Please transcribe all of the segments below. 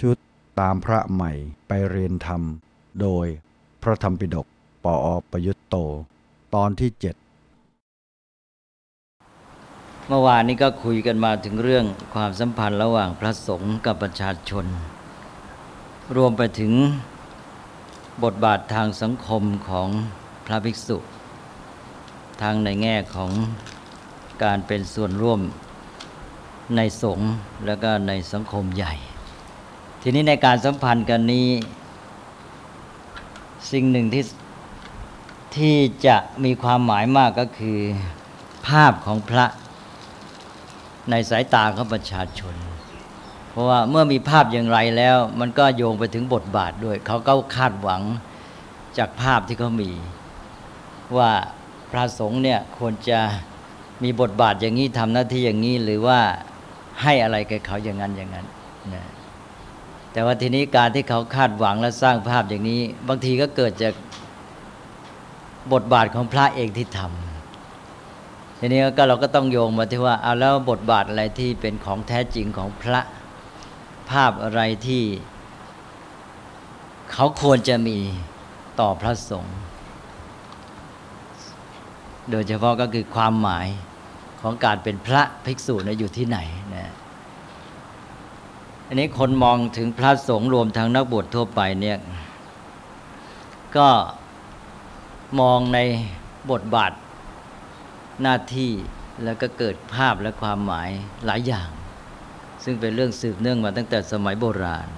ชุดตามพระใหม่ไปเรียนธรรม โดยพระธรรมปิฎกปออประยุตโต ตอนที่เจ็ดเมื่อวานนี้ก็คุยกันมาถึงเรื่องความสัมพันธ์ระหว่างพระสงฆ์กับประชาชน รวมไปถึงบทบาททางสังคมของพระภิกษุ ทางในแง่ของการเป็นส่วนร่วมในสงฆ์แล้วก็ในสังคมใหญ่ ทีนี้ในการสัมพันธ์กันนี้ สิ่งหนึ่งที่ที่จะมีความหมายมากก็คือ ภาพของพระในสายตาของประชาชน เพราะว่าเมื่อมีภาพอย่างไรแล้ว มันก็โยงไปถึงบทบาทด้วย เขาก็คาดหวังจากภาพที่เขามี ว่าพระสงฆ์เนี่ยควรจะมีบทบาทอย่างนี้ทำหน้าที่อย่างนี้หรือว่าให้อะไรแกเขาอย่างนั้นอย่างนั้นนะ แต่ว่าทีนี้การที่เขาคาดหวังและสร้างภาพอย่างนี้ บางทีก็เกิดจากบทบาทของพระเองที่ทำทีนี้ก็เราก็ต้องโยงมาที่ว่าเอาแล้วบทบาทอะไรที่เป็นของแท้จริงของพระภาพอะไรที่ เขาควรจะมีต่อพระสงฆ์โดยเฉพาะก็คือความหมายของการเป็นพระภิกษุนะอยู่ที่ไหนนะ อันนี้คนมองถึงพระสงฆ์รวมทั้งนักบวชทั่วไปเนี่ยก็มองในบทบาทหน้าที่แล้วก็เกิดภาพและความหมายหลายอย่าง ซึ่งเป็นเรื่องสืบเนื่องมาตั้งแต่สมัยโบราณ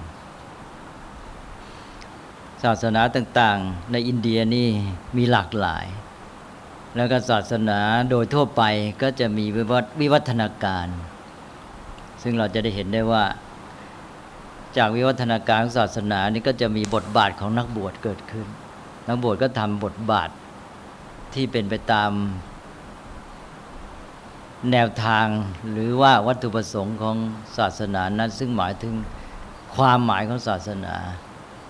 ศาสนาต่างๆ ในอินเดียนี่มีหลากหลาย แล้วก็ศาสนาโดยทั่วไปก็จะมีวิวัฒนาการ ซึ่งเราจะได้เห็นได้ว่า จากวิวัฒนาการของศาสนานี่ก็จะมีบทบาทของนักบวชเกิดขึ้น นักบวชก็ทำบทบาทที่เป็นไปตามแนวทางหรือว่าวัตถุประสงค์ของศาสนานั้น ซึ่งหมายถึงความหมายของศาสนา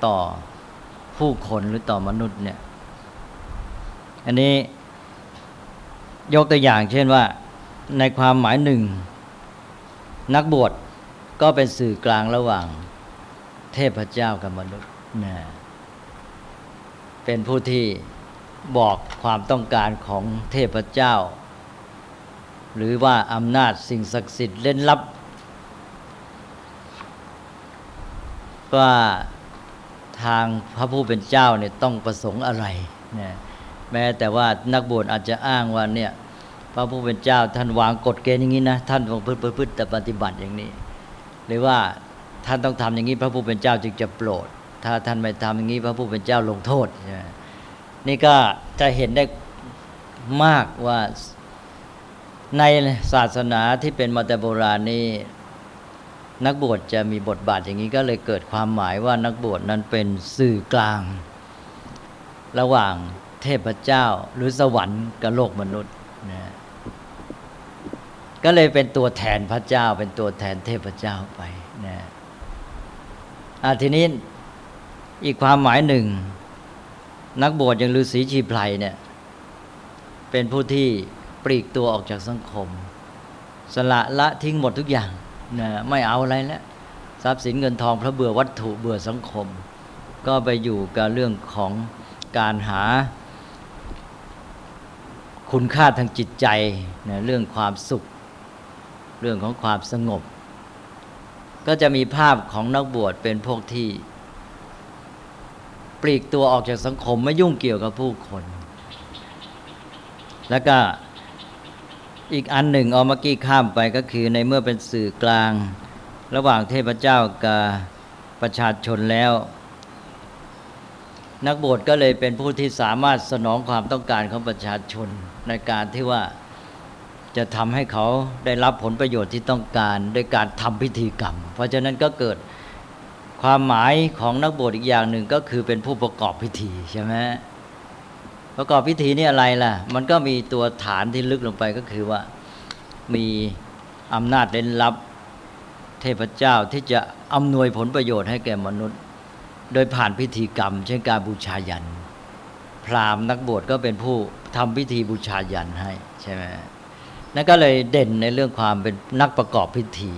ต่อผู้คนหรือต่อมนุษย์เนี่ย อันนี้ยกตัวอย่างเช่นว่าในความหมายหนึ่ง นักบวชก็เป็นสื่อกลางระหว่าง เทพเจ้ากับมนุษย์นะเป็นผู้ที่บอกความต้องการของเทพเจ้า หรือว่าอำนาจสิ่งศักดิ์สิทธิ์เล่นลับ ว่าทางพระผู้เป็นเจ้าเนี่ยต้องประสงค์อะไรนะแม้แต่ว่านักบวชอาจจะอ้างว่าเนี่ยพระผู้เป็นเจ้าท่านวางกฎเกณฑ์อย่างนี้นะ ท่านต้องพฤติปฏิบัติอย่างนี้ หรือว่า ท่านต้องทำอย่างนี้พระผู้เป็นเจ้าจึงจะโปรด ถ้าท่านไม่ทำอย่างนี้พระผู้เป็นเจ้าลงโทษนี่ก็จะเห็นได้มากว่าในศาสนาที่เป็นมาแต่โบราณนี้นักบวชจะมีบทบาทอย่างนี้ก็เลยเกิดความหมายว่านักบวชนั้นเป็นสื่อกลาง ระหว่างเทพเจ้าหรือสวรรค์กับโลกมนุษย์นะก็เลยเป็นตัวแทนพระเจ้า เป็นตัวแทนเทพเจ้าไปนะ อาทีนี้อีกความหมายหนึ่ง นักบวชอย่างฤาษีชีไพรเนี่ย เป็นผู้ที่ปลีกตัวออกจากสังคม สละละทิ้งหมดทุกอย่างนะไม่เอาอะไรแล้วทรัพย์สินเงินทองพระเบื่อวัตถุเบื่อสังคม ก็ไปอยู่กับเรื่องของการหาคุณค่าทางจิตใจนะเรื่องความสุข เรื่องของความสงบ ก็จะมีภาพของนักบวชเป็นพวกที่ปลีกตัวออกจากสังคมไม่ยุ่งเกี่ยวกับผู้คน แล้วก็อีกอันหนึ่งเอามากี้ข้ามไปก็คือในเมื่อเป็นสื่อกลาง ระหว่างเทพเจ้ากับประชาชนแล้ว นักบวชก็เลยเป็นผู้ที่สามารถสนองความต้องการของประชาชนในการที่ว่า จะทำให้เขาได้รับผลประโยชน์ที่ต้องการโดยการทำพิธีกรรม เพราะฉะนั้นก็เกิดความหมายของนักบวชอีกอย่างหนึ่งก็คือเป็นผู้ประกอบพิธีใช่ไหมประกอบพิธีนี่อะไรล่ะ มันก็มีตัวฐานที่ลึกลงไปก็คือว่ามีอำนาจเล่นลับเทพเจ้าที่จะอำนวยผลประโยชน์ให้แก่มนุษย์ โดยผ่านพิธีกรรม เช่นการบูชายัน พราหมณ์นักบวชก็เป็นผู้ทำพิธีบูชายันให้ใช่ไหม นั่นก็เลยเด่นในเรื่องความเป็นนักประกอบพิธี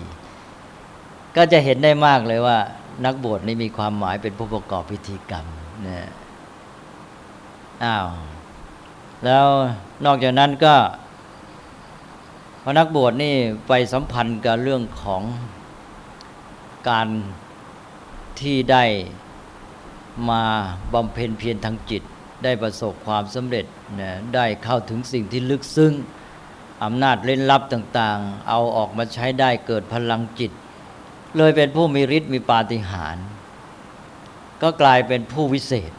ก็จะเห็นได้มากเลยว่า นักบวชนี่มีความหมายเป็นผู้ประกอบพิธีกรรมนะอ้าวแล้วนอกจากนั้นก็พนักบวชนี่ไปสัมพันธ์กับเรื่องของการที่ได้มาบำเพ็ญเพียรทางจิต ได้ประสบความสำเร็จนะได้เข้าถึงสิ่งที่ลึกซึ้ง อำนาจเล่นลับต่างๆ เอาออกมาใช้ได้เกิดพลังจิต เลยเป็นผู้มีฤทธิ์มีปาฏิหาริย์ก็กลายเป็นผู้วิเศษ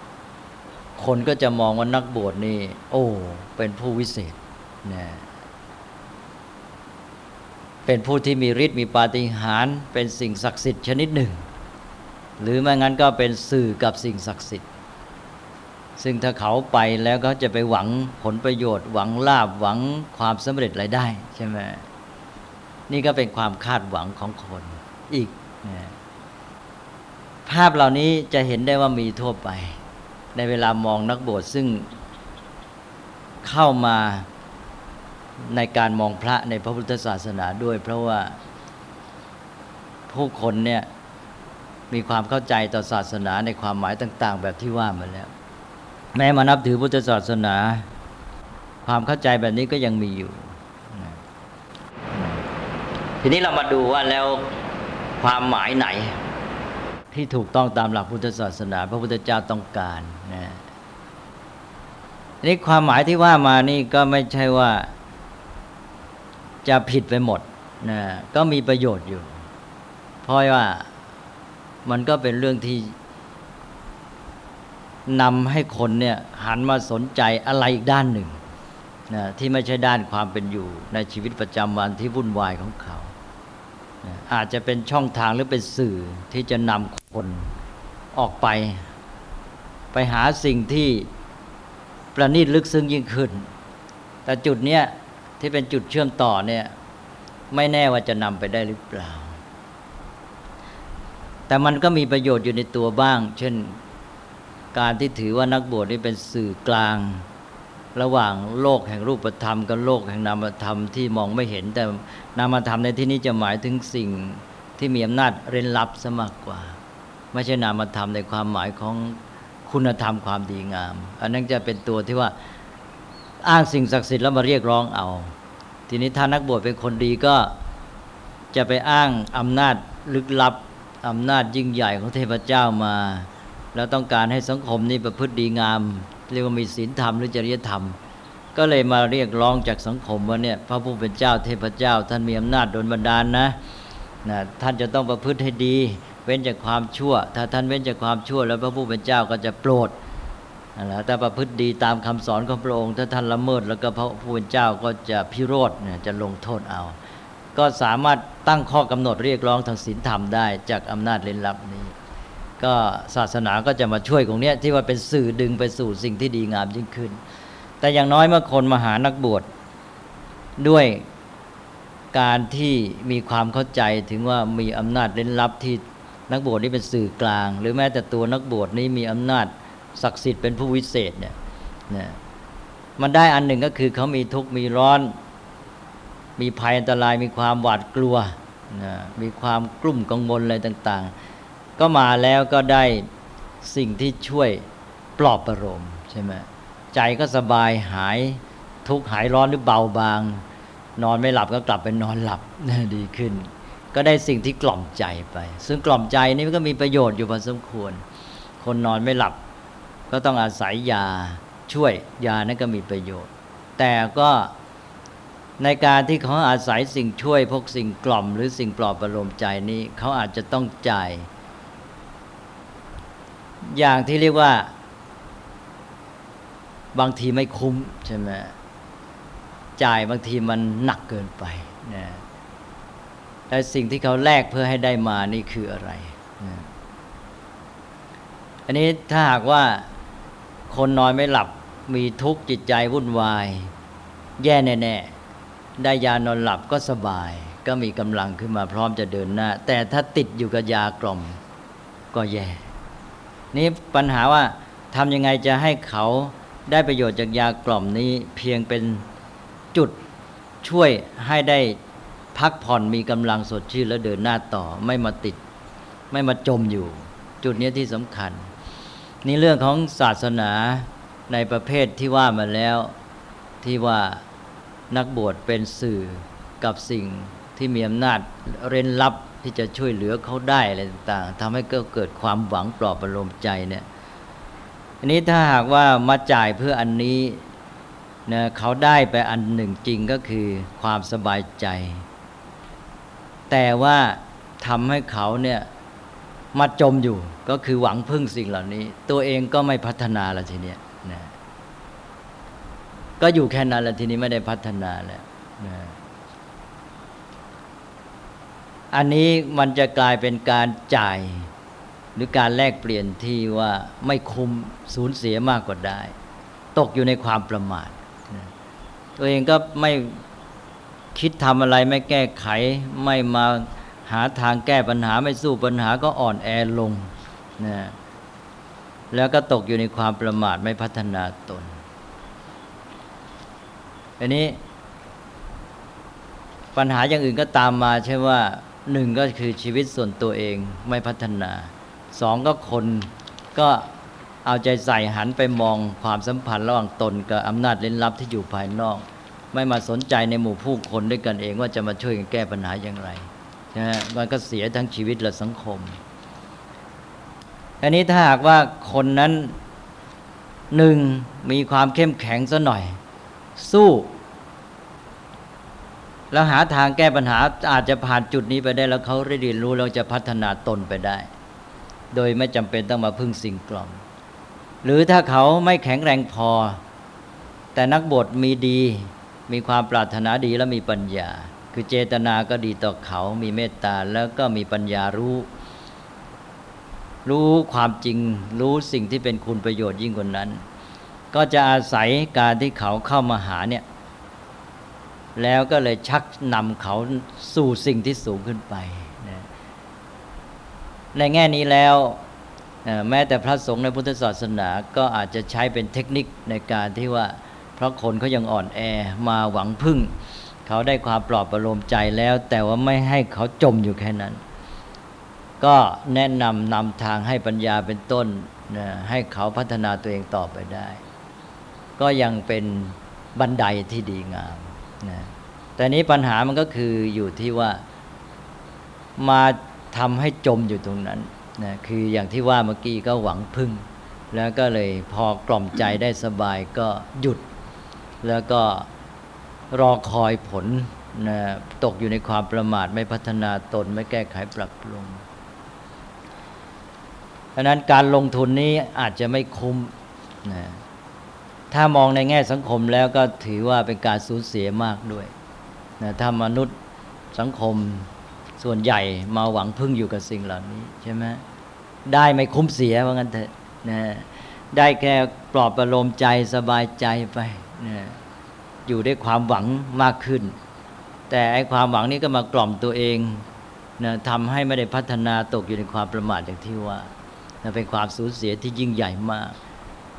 คนก็จะมองว่านักบวชนี่ โอ้ เป็นผู้วิเศษนะเป็นผู้ที่มีฤทธิ์มีปาฏิหาริย์เป็นสิ่งศักดิ์สิทธิ์ชนิดหนึ่ง หรือไม่งั้นก็เป็นสื่อกับสิ่งศักดิ์สิทธิ์ ซึ่งถ้าเขาไปแล้วก็จะไปหวังผลประโยชน์ หวังลาบหวังความสำเร็จอะไรได้ ใช่ไหมนี่ก็เป็นความคาดหวังของคนอีก ภาพเหล่านี้จะเห็นได้ว่ามีทั่วไป ในเวลามองนักบวชซึ่งเข้ามาในการมองพระในพระพุทธศาสนาด้วย เพราะว่าผู้คนเนี่ยมีความเข้าใจต่อศาสนาในความหมายต่าง ๆ แบบที่ว่ามาแล้ว แม้มานับถือพุทธศาสนา ความเข้าใจแบบนี้ก็ยังมีอยู่ ทีนี้เรามาดูว่าแล้วความหมายไหน ที่ถูกต้องตามหลักพุทธศาสนา พระพุทธเจ้าต้องการนะนี่ความหมายที่ว่ามานี่ก็ไม่ใช่ว่าจะผิดไปหมดนะก็มีประโยชน์อยู่ เพราะว่ามันก็เป็นเรื่องที่ นำให้คนเนี่ยหันมาสนใจอะไรอีกด้านหนึ่งนะที่ไม่ใช่ด้านความเป็นอยู่ในชีวิตประจำวันที่วุ่นวายของเขานะอาจจะเป็นช่องทางหรือเป็นสื่อที่จะนำคนออกไป ไปหาสิ่งที่ประณีตลึกซึ้งยิ่งขึ้น แต่จุดเนี้ยที่เป็นจุดเชื่อมต่อเนี่ยไม่แน่ว่าจะนำไปได้หรือเปล่า แต่มันก็มีประโยชน์อยู่ในตัวบ้าง เช่น การที่ถือว่านักบวชนี่เป็นสื่อกลาง ระหว่างโลกแห่งรูปธรรม กับโลกแห่งนามธรรมที่มองไม่เห็น แต่นามธรรมในที่นี้จะหมายถึงสิ่งที่มีอำนาจเร้นลับซะมากกว่า ไม่ใช่นามธรรมในความหมายของคุณธรรมความดีงาม อันนั้นจะเป็นตัวที่ว่าอ้างสิ่งศักดิ์สิทธิ์แล้วมาเรียกร้องเอา ทีนี้ถ้านักบวชเป็นคนดีก็จะไปอ้างอำนาจลึกลับอำนาจยิ่งใหญ่ของเทพเจ้ามา แล้วต้องการให้สังคมนี้ประพฤติดีงาม เรียกว่ามีศีลธรรมหรือจริยธรรม ก็เลยมาเรียกร้องจากสังคมว่าเนี่ยพระผู้เป็นเจ้าเทพเจ้า ท่านมีอำนาจโดนบันดาลนะนะท่านจะต้องประพฤติให้ดี เว้นจากความชั่ว ถ้าท่านเว้นจากความชั่ว แล้วพระผู้เป็นเจ้าก็จะโปรดนะถ้าประพฤติดีตามคำสอนของพระองค์ถ้าท่านละเมิดแล้วก็พระผู้เป็นเจ้าก็จะพิโรธเนี่ยจะลงโทษเอา ก็สามารถตั้งข้อกำหนดเรียกร้องทางศีลธรรมได้จากอำนาจเล่นลับนี้ ก็ศาสนาก็จะมาช่วยตรงนี้ที่ว่าเป็นสื่อดึงไปสู่สิ่งที่ดีงามยิ่งขึ้น แต่อย่างน้อยเมื่อคนมาหานักบวชด้วยการที่มีความเข้าใจถึงว่ามีอำนาจเล่นลับที่นักบวชนี่เป็นสื่อกลาง หรือแม้แต่ตัวนักบวชนี้มีอำนาจศักดิ์สิทธิ์เป็นผู้วิเศษเนี่ยนะมันได้อันหนึ่งก็คือเขามีทุกข์มีร้อน มีภัยอันตรายมีความหวาดกลัวนะมีความกลุ่มกังวลอะไรต่าง ๆ ก็มาแล้วก็ได้สิ่งที่ช่วยปลอบประโลมใช่ไหมใจก็สบายหายทุกข์หายร้อนหรือเบาบาง นอนไม่หลับก็กลับไปนอนหลับดีขึ้น ก็ได้สิ่งที่กล่อมใจไป ซึ่งกล่อมใจนี่ก็มีประโยชน์อยู่พอสมควร คนนอนไม่หลับ ก็ต้องอาศัยยาช่วยยานั้นก็มีประโยชน์ แต่ก็ในการที่เขาอาศัยสิ่งช่วยพวกสิ่งกล่อม หรือสิ่งปลอบประโลมใจนี้เขาอาจจะต้องจ่าย อย่างที่เรียกว่า บางทีไม่คุ้มใช่ไหมจ่ายบางทีมันหนักเกินไปนะแต่สิ่งที่เขาแลกเพื่อให้ได้มานี่คืออะไรนะอันนี้ถ้าหากว่าคนนอนไม่หลับมีทุกข์จิตใจวุ่นวาย แย่แน่ๆได้ยานอนหลับก็สบาย ก็มีกำลังขึ้นมาพร้อมจะเดินหน้า แต่ถ้าติดอยู่กับยากล่อมก็แย่ นี่ปัญหาว่าทำยังไงจะให้เขาได้ประโยชน์จากยากล่อมนี้เพียงเป็นจุดช่วยให้ได้พักผ่อนมีกำลังสดชื่นแล้วเดินหน้าต่อไม่มาติด ไม่มาจมอยู่ จุดนี้ที่สำคัญ นี่เรื่องของศาสนาในประเภทที่ว่ามาแล้วที่ว่านักบวชเป็นสื่อกับสิ่งที่มีอำนาจเร้นลับ ที่จะช่วยเหลือเขาได้อะไรต่างๆทำให้เกิดความหวังปลอบประโลมใจเนี่ยอันนี้ถ้าหากว่ามาจ่ายเพื่ออันนี้นะเขาได้ไปอันหนึ่งจริงก็คือความสบายใจ แต่ว่าทำให้เขาเนี่ยมาจมอยู่ก็คือหวังพึ่งสิ่งเหล่านี้ ตัวเองก็ไม่พัฒนาละทีเนี้ยนะก็อยู่แค่นั้นละทีนี้ไม่ได้พัฒนาแล้วนะ อันนี้มันจะกลายเป็นการจ่าย หรือการแลกเปลี่ยนที่ว่าไม่คุ้มสูญเสียมากกว่าได้ ตกอยู่ในความประมาทตัวเองก็ไม่คิดทำอะไรไม่แก้ไข ไม่มาหาทางแก้ปัญหาไม่สู้ปัญหาก็อ่อนแอลงนะแล้วก็ตกอยู่ในความประมาทไม่พัฒนาตนอันนี้ปัญหาอย่างอื่นก็ตามมาใช่ว่า หนึ่งก็คือชีวิตส่วนตัวเองไม่พัฒนาสองก็คนก็เอาใจใส่หันไปมองความสัมพันธ์ระหว่างตนกับอำนาจเล่นลับที่อยู่ภายนอก ไม่มาสนใจในหมู่ผู้คนด้วยกันเองว่าจะมาช่วยกันแก้ปัญหาอย่างไรนะมันก็เสียทั้งชีวิตและสังคมอันนี้ถ้าหากว่าคนนั้นหนึ่งมีความเข้มแข็งซะหน่อย สู้ แล้วหาทางแก้ปัญหาอาจจะผ่านจุดนี้ไปได้แล้วเขาได้เรียนรู้เราจะพัฒนาตนไปได้ โดยไม่จำเป็นต้องมาพึ่งสิ่งกล่อมหรือถ้าเขาไม่แข็งแรงพอ แต่นักบทมีดี มีความปรารถนาดีและมีปัญญา คือเจตนาก็ดีต่อเขามีเมตตาแล้วก็มีปัญญารู้ รู้ความจริงรู้สิ่งที่เป็นคุณประโยชน์ยิ่งกว่านั้น ก็จะอาศัยการที่เขาเข้ามาหาเนี่ย แล้วก็เลยชักนำเขาสู่สิ่งที่สูงขึ้นไปนะในแง่นี้แล้วแม้แต่พระสงฆ์ในพุทธศาสนาก็อาจจะใช้เป็นเทคนิคในการที่ว่า เพราะคนเขายังอ่อนแอมาหวังพึ่ง เขาได้ความปลอบประโลมใจแล้ว แต่ว่าไม่ให้เขาจมอยู่แค่นั้น ก็แนะนำนำทางให้ปัญญาเป็นต้นนะให้เขาพัฒนาตัวเองต่อไปได้ ก็ยังเป็นบันไดที่ดีงาม นะแต่นี้ปัญหามันก็คืออยู่ที่ว่ามาทำให้จมอยู่ตรงนั้นนะคืออย่างที่ว่าเมื่อกี้ก็หวังพึ่ง แล้วก็เลยพอกล่อมใจได้สบายก็หยุด แล้วก็รอคอยผลนะตกอยู่ในความประมาทไม่พัฒนาตนไม่แก้ไขปรับปรุงดังนั้นการลงทุนนี้อาจจะไม่คุ้มนะ ถ้ามองในแง่สังคมแล้วก็ถือว่าเป็นการสูญเสียมากด้วยนะถ้ามนุษย์สังคมส่วนใหญ่มาหวังพึ่งอยู่กับสิ่งเหล่านี้ใช่ไหมได้ไม่คุ้มเสียว่างั้นเถอะนะได้แค่ปลอบประโลมใจสบายใจไปนะอยู่ด้วยความหวังมากขึ้น แต่ไอ้ความหวังนี้ก็มากล่อมตัวเองนะทำให้ไม่ได้พัฒนาตกอยู่ในความประมาทอย่างที่ว่านะเป็นความสูญเสียที่ยิ่งใหญ่มาก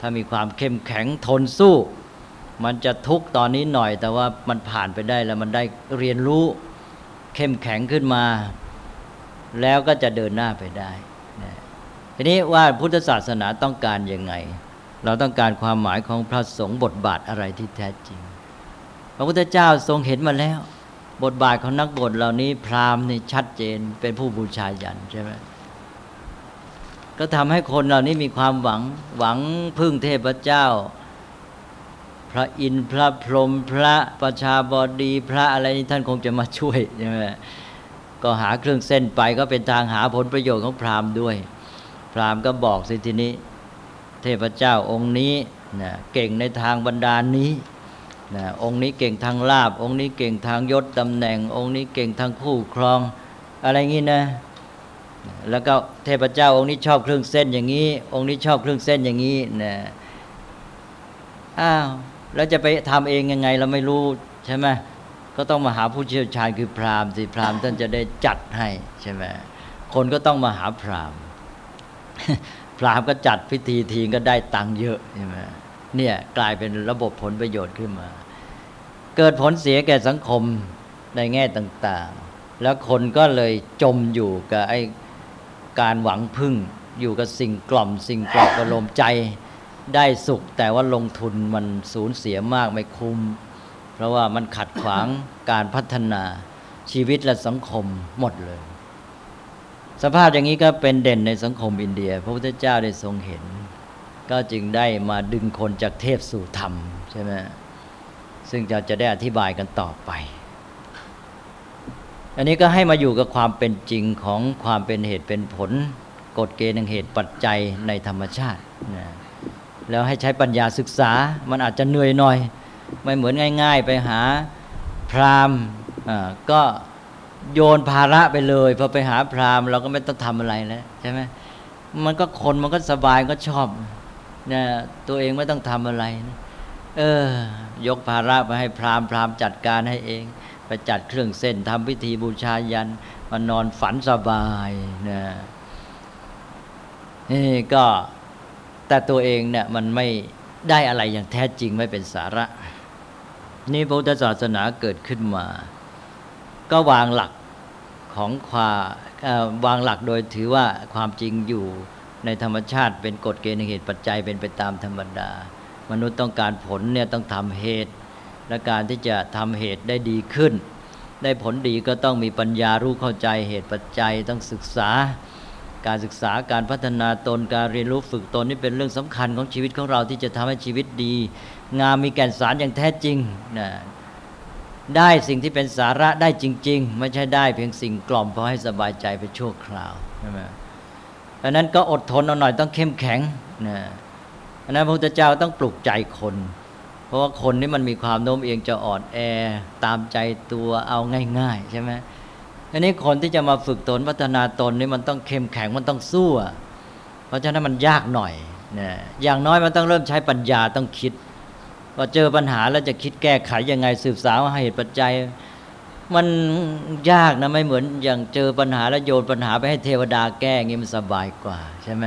ถ้ามีความเข้มแข็งทนสู้ มันจะทุกตอนนี้หน่อย แต่ว่ามันผ่านไปได้แล้วมันได้เรียนรู้ เข้มแข็งขึ้นมา แล้วก็จะเดินหน้าไปได้ทีนี้ว่าพุทธศาสนาต้องการยังไง เราต้องการความหมายของพระสงฆ์บทบาทอะไรที่แท้จริง พระพุทธเจ้าทรงเห็นมาแล้ว บทบาทของนักบทเหล่านี้พราหมณ์นี่ชัดเจนเป็นผู้บูชายันใช่ไหม ก็ทำให้คนเหล่านี้มีความหวังหวังพึ่งเทพเจ้า พระอินทร์พระพรหมพระประชาบดีพระอะไรนี่ท่านคงจะมาช่วยใช่ไหมก็หาเครื่องเส้นไปก็เป็นทางหาผลประโยชน์ของพราหมณ์ด้วย พราหมณ์ก็บอกสิทีนี้ เทพเจ้าองค์นี้นะเก่งในทางบรรดาลนี้นะองค์นี้เก่งทางลาบ องค์นี้เก่งทางยศตำแหน่ง องค์นี้เก่งทางคู่ครอง อะไรงี้นะ แล้วก็เทพเจ้าองค์นี้ชอบเครื่องเส้นอย่างนี้ องค์นี้ชอบเครื่องเส้นอย่างนี้นะอ้าวแล้วจะไปทำเองยังไงเราไม่รู้ใช่ไหมก็ต้องมาหาผู้เชี่ยวชาญคือพราหมณ์สิพราหมณ์ท่านจะได้จัดให้ใช่ไหมคนก็ต้องมาหาพราหมณ์พราหมณ์ก็จัดพิธีทีก็ได้ตังค์เยอะใช่ไหมเนี่ยกลายเป็นระบบผลประโยชน์ขึ้นมา เกิดผลเสียแก่สังคมในแง่ต่าง ๆ แล้วคนก็เลยจมอยู่กับไอ้ การหวังพึ่ง อยู่กับสิ่งกล่อม สิ่งปลอบประโลมใจได้สุข แต่ว่าลงทุนมันสูญเสียมากไม่คุ้ม เพราะว่ามันขัดขวางการพัฒนาชีวิตและสังคมหมดเลย สภาพอย่างนี้ก็เป็นเด่นในสังคมอินเดีย พระพุทธเจ้าได้ทรงเห็น ก็จึงได้มาดึงคนจากเทพสู่ธรรมใช่ไหมซึ่งจะจะได้อธิบายกันต่อไป อันนี้ก็ให้มาอยู่กับความเป็นจริงของความเป็นเหตุเป็นผลกฎเกณฑ์แห่งเหตุปัจจัยในธรรมชาตินะแล้วให้ใช้ปัญญาศึกษา มันอาจจะเหนื่อยหน่อย ไม่เหมือนง่าย ๆ ไปหาพราหมณ์ก็โยนภาระไปเลยพอไปหาพราหมณ์เราก็ไม่ต้องทำอะไรแล้วใช่ไหมมันก็คนมันก็สบายก็ชอบเนี่ยตัวเองไม่ต้องทำอะไรนะเออ ยกภาระไปให้พราหมณ์พราหมณ์จัดการให้เอง ไปจัดเครื่องเส้นทำพิธีบูชายันมานอนฝันสบายนะนี่ก็แต่ตัวเองเนี่ยมันไม่ได้อะไรอย่างแท้จริงไม่เป็นสาระ นี่พระพุทธศาสนาเกิดขึ้นมา ก็วางหลักของความวางหลักโดยถือว่าความจริงอยู่ในธรรมชาติเป็นกฎเกณฑ์เหตุปัจจัยเป็นไปตามธรรมดา มนุษย์ต้องการผลเนี่ยต้องทำเหตุ และการที่จะทำเหตุได้ดีขึ้น ได้ผลดีก็ต้องมีปัญญารู้เข้าใจเหตุปัจจัยต้องศึกษา การศึกษาการพัฒนาตนการเรียนรู้ฝึกตนนี่เป็นเรื่องสำคัญของชีวิตของเราที่จะทำให้ชีวิตดี งามมีแก่นสารอย่างแท้จริงนะได้สิ่งที่เป็นสาระได้จริง ๆ ไม่ใช่ได้เพียงสิ่งกล่อมพอให้สบายใจไปชั่วคราวใช่ไหมเพราะนั้นก็อดทนเอาหน่อยต้องเข้มแข็งนะเพราะนั้นพระพุทธเจ้าต้องปลุกใจคน เพราะว่าคนนี่มันมีความโน้มเอียงจะอ่อนแอตามใจตัวเอาง่าย ๆ ใช่ไหมอันนี้คนที่จะมาฝึกตนพัฒนาตนนี่มันต้องเข้มแข็งมันต้องสู้เพราะฉะนั้นมันยากหน่อยนะอย่างน้อยมันต้องเริ่มใช้ปัญญาต้องคิดพอเจอปัญหาแล้วจะคิดแก้ไขยังไงสืบสาวหาเหตุปัจจัย มันยากนะไม่เหมือนอย่างเจอปัญหาแล้วโยนปัญหาไปให้เทวดาแก้งี้มันสบายกว่าใช่ไหม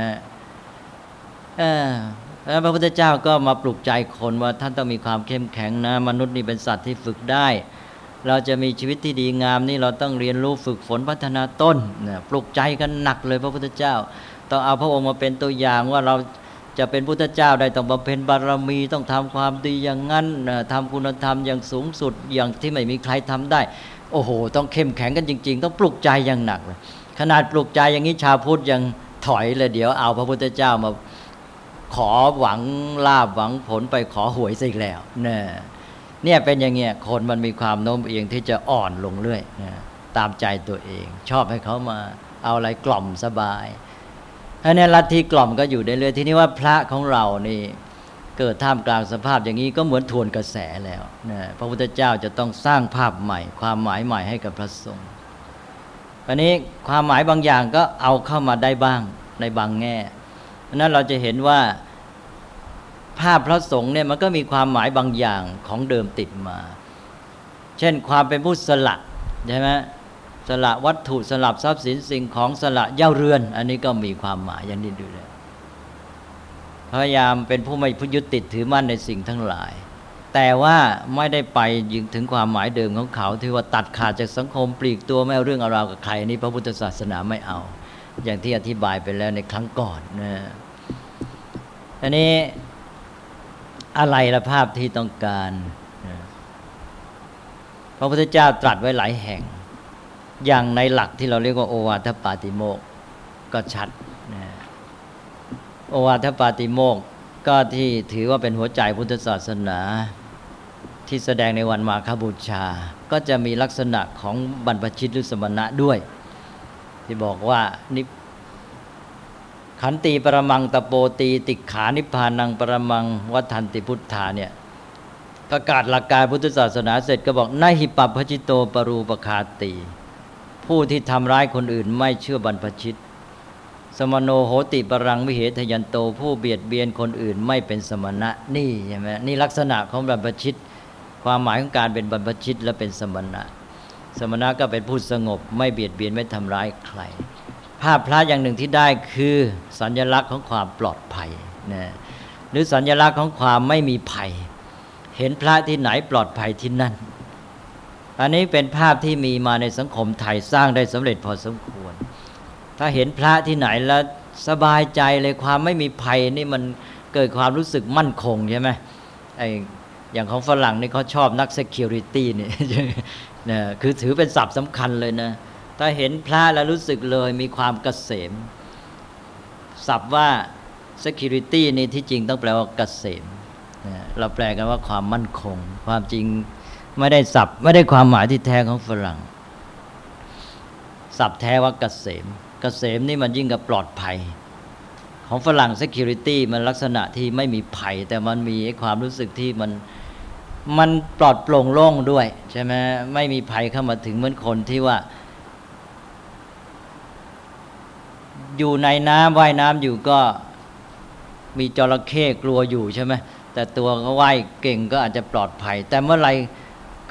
แล้วพระพุทธเจ้าก็มาปลุกใจคนว่าท่านต้องมีความเข้มแข็งนะ มนุษย์นี่เป็นสัตว์ที่ฝึกได้ เราจะมีชีวิตที่ดีงามนี่เราต้องเรียนรู้ฝึกฝนพัฒนาต้นนปลุกใจกันหนักเลยพระพุทธเจ้า ต้องเอาพระองค์มาเป็นตัวอย่างว่าเราจะเป็นพุทธเจ้าได้ต้องบำเพ็ญบารมีต้องทำความดีอย่างนั้นทำคุณธรรมอย่างสูงสุดอย่างที่ไม่มีใครทำได้ โอ้โห ต้องเข้มแข็งกันจริง ๆ ต้องปลุกใจอย่างหนักเลยขนาดปลุกใจอย่างนี้ชาวพุทธยังถอยเลยเดี๋ยวเอาพระพุทธเจ้ามา ขอหวังลาบหวังผลไปขอหวยสิแล้วเนี่ยเนี่ยเป็นอย่างเงี้ยคนมันมีความโน้มเอียงที่จะอ่อนลงเรื่อยนะตามใจตัวเอง ชอบให้เขามาเอาอะไรกล่อมสบายอันนี้ลัทธิกล่อมก็อยู่ได้เรื่อยทีนี้ว่าพระของเรานี่เกิดท่ามกลางสภาพอย่างนี้ก็เหมือนทวนกระแสแล้วนะพระพุทธเจ้าจะต้องสร้างภาพใหม่ ความหมายใหม่ให้กับพระสงฆ์อันนี้ความหมายบางอย่างก็เอาเข้ามาได้บ้างในบางแง่นั้นเราจะเห็นว่า ภาพพระสงฆ์เนี่ยมันก็มีความหมายบางอย่างของเดิมติดมา เช่นความเป็นผู้สละใช่ไหมสละวัตถุสลับทรัพย์สินสิ่งของสละเย่าเรือน อันนี้ก็มีความหมายอย่างนี้ดูเลยพยายามเป็นผู้ไม่พุยึดติดถือมั่นในสิ่งทั้งหลาย แต่ว่าไม่ได้ไปยิงถึงความหมายเดิมของเขาที่ว่าตัดขาดจากสังคมปลีกตัวไม่เอาเรื่องเอาราวกับใครนี่พระพุทธศาสนาไม่เอา อย่างที่อธิบายไปแล้วในครั้งก่อนนะอันนี้ อะไรละภาพที่ต้องการพระพุทธเจ้าตรัสไว้หลายแห่ง อย่างในหลักที่เราเรียกว่าโอวาทปาติโมกก็ชัดโอวาทปาติโมกก็ที่ถือว่าเป็นหัวใจพุทธศาสนา ที่แสดงในวันมาคบูชา ก็จะมีลักษณะของบรรพชิตหรือสมณะด้วย ที่บอกว่านิ ขันตีปรมังตะโปตีติขานิพานังปรมังวัฏันติพุทธาเนี่ยประกาศหลักการพุทธศาสนาเสร็จก็บอกนาหิปัพชิโตปรูปคาตี ผู้ที่ทำร้ายคนอื่นไม่เชื่อบรรพชิต สมโนโหติปรังวิเหทยันโตผู้เบียดเบียนคนอื่นไม่เป็นสมณะนี่ใช่ไหมนี่ลักษณะของบรรพชิต ความหมายของการเป็นบรรพชิตและเป็นสมณะ สมณะก็เป็นผู้สงบ ไม่เบียดเบียนไม่ทำร้ายใคราพพระอย่างหนึ่งที่ได้คือสัญลักษณ์ของความปลอดภัยนะหรือสัญลักษณ์ของความไม่มีภัย เห็นพระที่ไหนปลอดภัยที่นั่น อันนี้เป็นภาพที่มีมาในสังคมไทยสร้างได้สำเร็จพอสมควร ถ้าเห็นพระที่ไหนแล้วสบายใจเลยความไม่มีภัยนี่มันเกิดความรู้สึกมั่นคงใช่ไหมไออย่างของฝรั่งนี่เขาชอบนัก security นี่นะคือถือเป็นศัพท์สำคัญเลยนะ ถ้าเห็นพระแล้วรู้สึกเลยมีความเกษมศัพท์ว่า security นี่ที่จริงต้องแปลว่าเกษมเราแปลกันว่าความมั่นคง ความจริงไม่ได้ศัพท์ไม่ได้ความหมายที่แท้ของฝรั่งศัพท์แท้ว่าเกษมเกษมนี่มันยิ่งกับปลอดภัย ของฝรั่ง security มันลักษณะที่ไม่มีภัย แต่มันมีความรู้สึกที่มันมันปลอดโปร่งโล่งด้วยใช่ไหมไม่มีภัยเข้ามาถึงเหมือนคนที่ว่า อยู่ในน้ำว่ายน้ำอยู่ก็มีจระเข้กลัวอยู่ใช่ไหมแต่ตัวก็ว่ายเก่งก็อาจจะปลอดภัย แต่เมื่อไร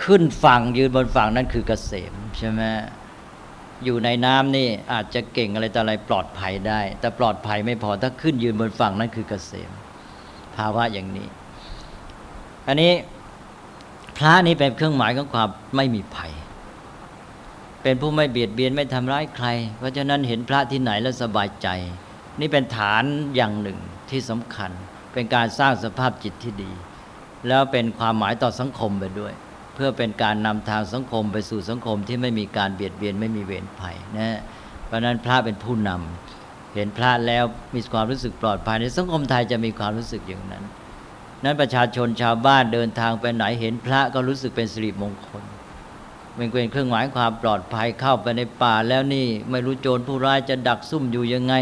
ขึ้นฝั่งยืนบนฝั่งนั่นคือเกษมใช่ไหมอยู่ในน้ำนี่อาจจะเก่งอะไรแต่อะไรปลอดภัยได้ แต่ปลอดภัยไม่พอถ้าขึ้นยืนบนฝั่งนั่นคือเกษม ภาวะอย่างนี้ อันนี้พระนี้เป็นเครื่องหมายของความไม่มีภัย เป็นผู้ไม่เบียดเบียนไม่ทำร้ายใคร เพราะฉะนั้นเห็นพระที่ไหนแล้วสบายใจ นี่เป็นฐานอย่างหนึ่งที่สำคัญ เป็นการสร้างสภาพจิตที่ดี แล้วเป็นความหมายต่อสังคมไปด้วย เพื่อเป็นการนำทางสังคมไปสู่สังคมที่ไม่มีการเบียดเบียนไม่มีเวรภัยนะเพราะนั้นพระเป็นผู้นำเห็นพระแล้วมีความรู้สึกปลอดภัยในสังคมไทยจะมีความรู้สึกอย่างนั้น นั้นประชาชนชาวบ้านเดินทางไปไหนเห็นพระก็รู้สึกเป็นสิริมงคล เป็นเป็นเครื่องหมายความปลอดภัยเข้าไปในป่าแล้วนี่ไม่รู้โจรผู้ร้ายจะดักซุ่มอยู่ยังไง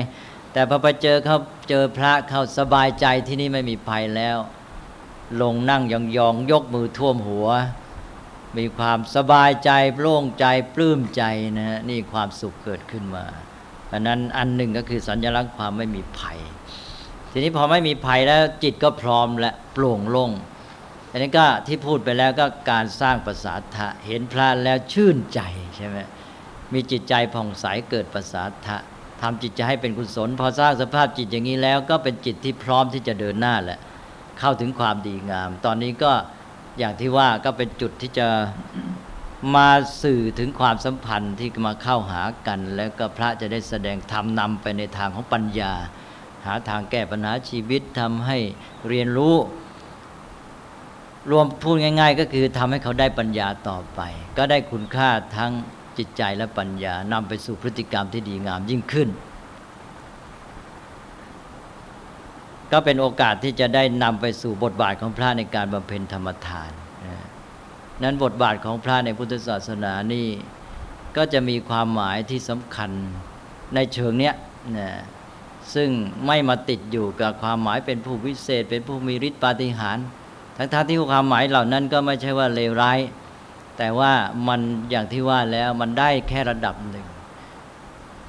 แต่พอไปเจอเขาเจอพระเขาสบายใจที่นี่ไม่มีภัยแล้ว ลงนั่งยองๆยกมือท่วมหัว มีความสบายใจโล่งใจปลื้มใจนะฮะนี่ความสุขเกิดขึ้นมาอันนั้นอันหนึ่งก็คือสัญลักษณ์ความไม่มีภัย ทีนี้พอไม่มีภัยแล้วจิตก็พร้อมและโปร่งโล่ง อันนี้ก็ที่พูดไปแล้วก็การสร้างประสาทะเห็นพระแล้วชื่นใจใช่ไหมมีจิตใจผ่องใสเกิดประสาทะทำจิตใจให้เป็นกุศล พอสร้างสภาพจิตอย่างนี้แล้ว ก็เป็นจิตที่พร้อมที่จะเดินหน้าแหละเข้าถึงความดีงาม ตอนนี้ก็อย่างที่ว่าก็เป็นจุดที่จะมาสื่อถึงความสัมพันธ์ที่มาเข้าหากัน แล้วก็พระจะได้แสดงธรรมนำไปในทางของปัญญา หาทางแก้ปัญหาชีวิตทำให้เรียนรู้ รวมพูดง่าย ๆ ก็คือทำให้เขาได้ปัญญาต่อไป ก็ได้คุณค่าทั้งจิตใจและปัญญานำไปสู่พฤติกรรมที่ดีงามยิ่งขึ้น ก็เป็นโอกาสที่จะได้นำไปสู่บทบาทของพระในการบำเพ็ญธรรมทาน นั้นบทบาทของพระในพุทธศาสนานี่ก็จะมีความหมายที่สำคัญในเชิงเนี้ยนะซึ่งไม่มาติดอยู่กับความหมายเป็นผู้วิเศษ เป็นผู้มีฤทธิปาฏิหาริย์ ทั้งๆที่ความหมายเหล่านั้นก็ไม่ใช่ว่าเลวร้าย แต่ว่ามันอย่างที่ว่าแล้วมันได้แค่ระดับหนึ่ง